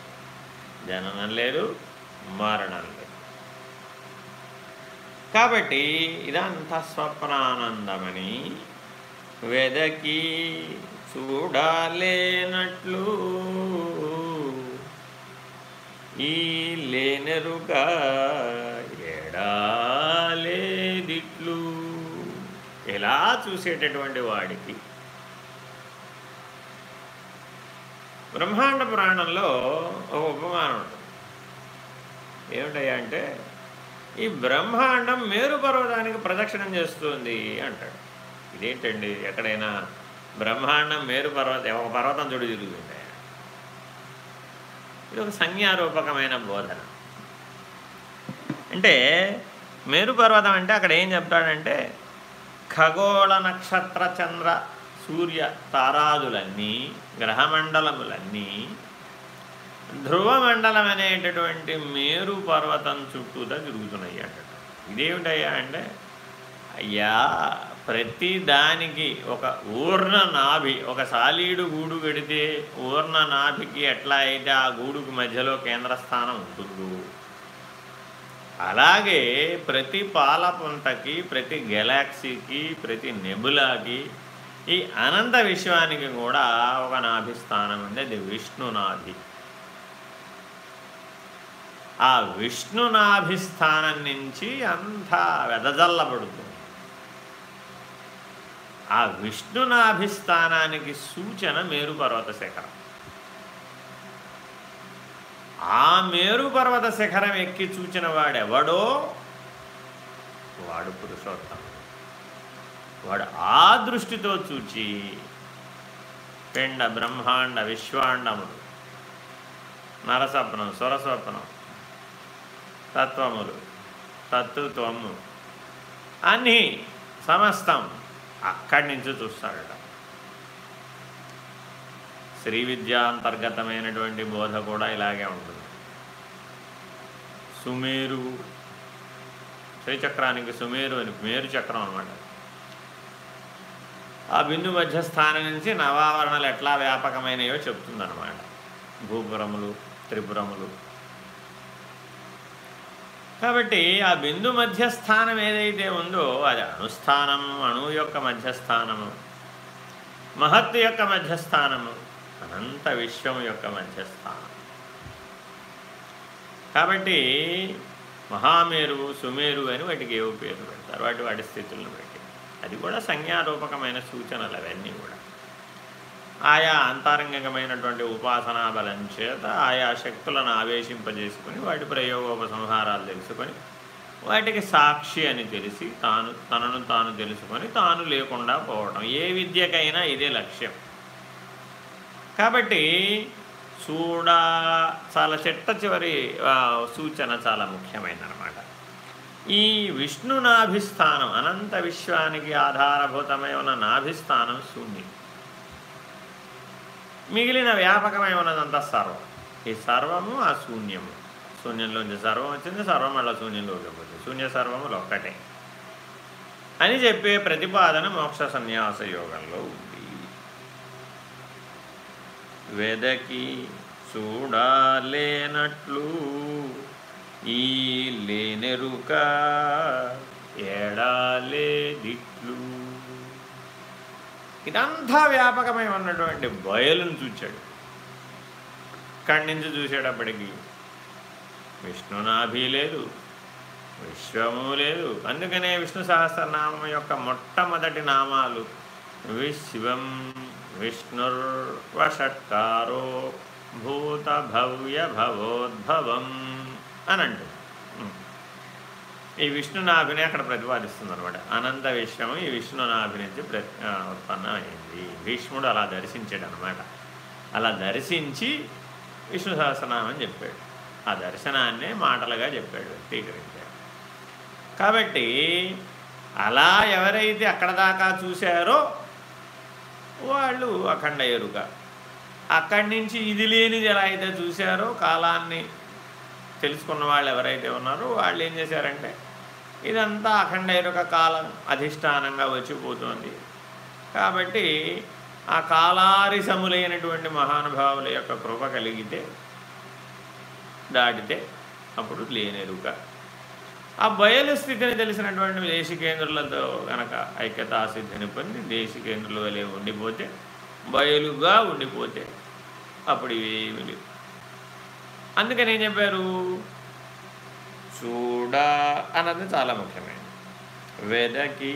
జననం లేదు మరణం లేదు. కాబట్టి ఇదంతా స్వప్నానందమని వెదకి చూడాలేనట్లు. ఈ లేనరుగా ఎడాలేదిట్లు ఎలా చూసేటటువంటి వాడికి? బ్రహ్మాండ పురాణంలో ఒక ఉపమానం ఉంటుంది. ఏమిటయ్యా అంటే ఈ బ్రహ్మాండం మేరు పర్వతానికి ప్రదక్షిణం చేస్తుంది అంటాడు. ఇదేంటండి? ఎక్కడైనా బ్రహ్మాండం మేరు పర్వతం ఒక పర్వతం చుడు తిరుగుతుంది ఇది ఒక సంజ్ఞారూపకమైన బోధన. అంటే మేరు పర్వతం అంటే అక్కడ ఏం చెప్తాడంటే ఖగోళ నక్షత్ర చంద్ర సూర్య తారాదులన్నీ గ్రహమండలములన్నీ ధ్రువమండలం అనేటటువంటి మేరు పర్వతం చుట్టూతా తిరుగుతున్నాయి అంట ఇదేమిటయ్యా అంటే అయ్యా ప్రతి దానికి ఒక ఊర్ణ నాభి ఒక సాలీడు గూడు పెడితే ఊర్ణ నాభికి ఎట్లా అయితే ఆ గూడుకు మధ్యలో కేంద్రస్థానం ఉంటుందో. అలాగే ప్రతి పాలపుంటకి ప్రతి గెలాక్సీకి ప్రతి నెబులాకి ఈ అనంత విశ్వానికి కూడా ఒక నాభిస్థానం ఉంది. అది విష్ణునాభి ఆ విష్ణునాభిస్థానం నుంచి అంతా వెదజల్లబడుతుంది. ఆ విష్ణునాభిస్థానానికి సూచన మేరుపర్వత శిఖరం. ఆ మేరుపర్వత శిఖరం ఎక్కి చూచిన వాడెవడో? వాడు పురుషోత్తం. వాడు ఆ దృష్టితో చూచి పిండ బ్రహ్మాండ విశ్వాండములు నరసప్నం స్వరస్వప్నం తత్వములు తత్వము అన్నీ సమస్తం అక్కడి నుంచి చూస్తాడట శ్రీ విద్యాంతర్గతమైనటువంటి బోధ కూడా ఇలాగే ఉంటుంది. సుమేరు శ్రీచక్రానికి సుమేరు అని మేరు చక్రం అనమాట ఆ బిందు మధ్యస్థానం నుంచి నవావరణలు ఎట్లా వ్యాపకమైనయో చెప్తుందన్నమాట. భూపురములు త్రిపురములు కాబట్టి ఆ బిందు మధ్యస్థానం ఏదైతే ఉందో అది అణుస్థానము అణువు యొక్క మధ్యస్థానము మహత్తు యొక్క మధ్యస్థానము అనంత విశ్వం యొక్క మధ్యస్థానం. కాబట్టి మహామేరు సుమేరు అని వాటికి ఏవో పేర్లు పెడతారు? వాటి వాటి స్థితులను బట్టి. అది కూడా సంజ్ఞారూపకమైన సూచనలు అవన్నీ కూడా. ఆయా అంతరంగికమైనటువంటి ఉపాసనా బలం చేత ఆయా శక్తులను ఆవేశింపజేసుకొని వాటి ప్రయోగోపసంహారాలు తెలుసుకొని వాటికి సాక్షి అని తెలిసి తాను తనను తాను తెలుసుకొని తాను లేకుండా పోవటం. ఏ విద్యకైనా ఇదే లక్ష్యం. కాబట్టి చూడ చాలా చెట్ట చివరి సూచన చాలా ముఖ్యమైనమాట ఈ విష్ణు నాభిస్థానం అనంత విశ్వానికి ఆధారభూతమై ఉన్న నాభిస్థానం శూన్యం. మిగిలిన వ్యాపకమై ఉన్నదంతా సర్వం. ఈ సర్వము ఆ శూన్యము శూన్యంలోంచి సర్వం వచ్చింది సర్వం మళ్ళీ శూన్యంలోకి వచ్చింది శూన్య సర్వములు ఒక్కటే. అని చెప్పే ప్రతిపాదన మోక్ష సన్యాస యోగంలో ఉంది. వెదకి చూడాలేనట్లు ఈ లేనెరుక ఏడాలే దిట్లు ఇదంతా వ్యాపకమై ఉన్నటువంటి బయలును చూచాడు. ఇక్కడి నుంచి చూసేటప్పటికి విష్ణునాభి లేదు విశ్వము లేదు. అందుకనే విష్ణు సహస్రనామం యొక్క మొట్టమొదటి నామాలు విశ్వం విష్ణుర్వషట్కారో భూత భవ్య భవోద్భవం అని అంటుంది ఈ విష్ణునాభిని అక్కడ ప్రతిపాదిస్తుంది అనమాట అనంత విశ్వము ఈ విష్ణునాభి నుంచి ప్ర ఉత్పన్నమైంది. భీష్ముడు అలా దర్శించాడు అనమాట అలా దర్శించి విష్ణు సహస్రనామని చెప్పాడు. ఆ దర్శనాన్నే మాటలుగా చెప్పాడు వ్యక్తీకరించాడు. కాబట్టి అలా ఎవరైతే అక్కడ దాకా చూశారో వాళ్ళు అఖండ ఎరుక. అక్కడి నుంచి ఇది లేనిది ఎలా అయితే చూశారో కాలాన్ని తెలుసుకున్న వాళ్ళు ఎవరైతే ఉన్నారో వాళ్ళు ఏం చేశారంటే ఇదంతా అఖండ ఎరుక కాలం అధిష్టానంగా వచ్చిపోతుంది. కాబట్టి ఆ కాలారిసములైనటువంటి మహానుభావుల యొక్క కృప కలిగితే దాటితే అప్పుడు లేనెరుక ఆ బయలు స్థితిని తెలిసినటువంటి దేశికేంద్రులతో కనుక ఐక్యతాసిద్ధిని పొంది దేశికేంద్రుల వలె ఉండిపోతే బయలుగా ఉండిపోతే అప్పుడు ఇవేమి లేవు అందుకని ఏం చెప్పారు? చూడ అన్నది చాలా ముఖ్యమైనది. వెదకి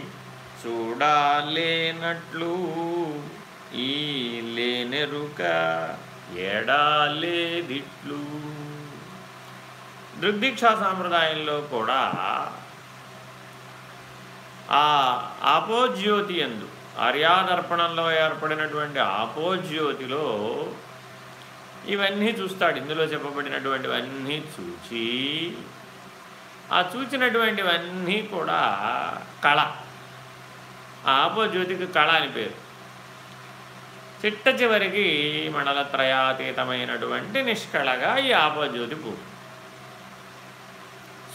చూడాలేనట్లు ఈ లేనెరుక ఎడాలేదిట్లు దృగ్దీక్షా సాంప్రదాయంలో కూడా ఆ ఆపోజ్యోతి ఎందు ఆర్యాదర్పణంలో ఏర్పడినటువంటి ఆపోజ్యోతిలో ఇవన్నీ చూస్తాడు. ఇందులో చెప్పబడినటువంటివన్నీ చూచి ఆ చూచినటువంటివన్నీ కూడా కళ. ఆ ఆపోజ్యోతికి కళ అని పేరు. చిట్ట చివరికి మండలత్రయాతీతమైనటువంటి నిష్కళగా ఈ ఆపోజ్యోతి పూర్తి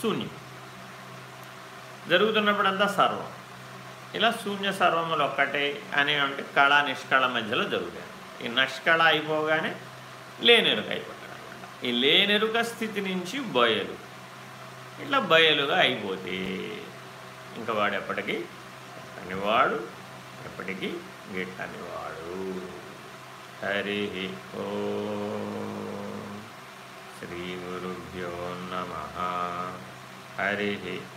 శూన్యం. జరుగుతున్నప్పుడంతా సర్వం. ఇలా శూన్య సర్వములు ఒక్కటే అనేవంటి కళ నిష్కళ మధ్యలో జరుగుతాయి. ఈ నిష్కళ అయిపోగానే లేనెరుక అయిపోతాడు అనమాట ఈ లేనెరుక స్థితి నుంచి బోయలు ఇట్లా బయలుగా అయిపోతే ఇంకా వాడు ఎప్పటికీ వాడు ఎప్పటికీ గిట్టనివాడు హరి ఓ శ్రీ గురుభ్యో నమ. హరి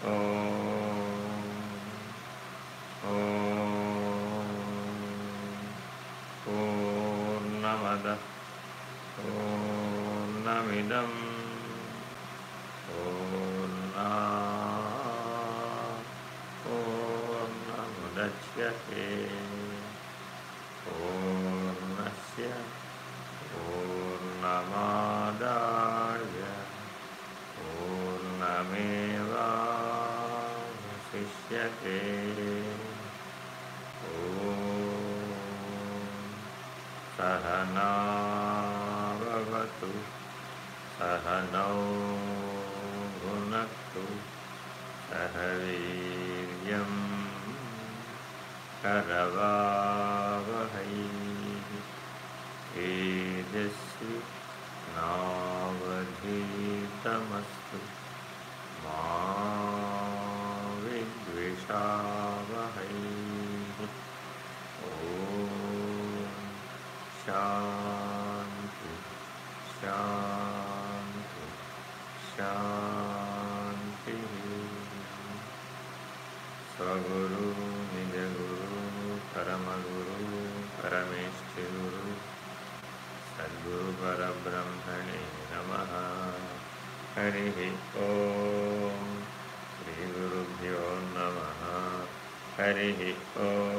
ఓ ते पूर्णस्य पूर्णमादाय पूर्णमेवावशिष्यते ॐ सहनावतु सहनौ करवावहै एजस्वि नावधीतमस्तु हरिः ॐ श्रीगुरुभ्यो नमः हरिः ॐ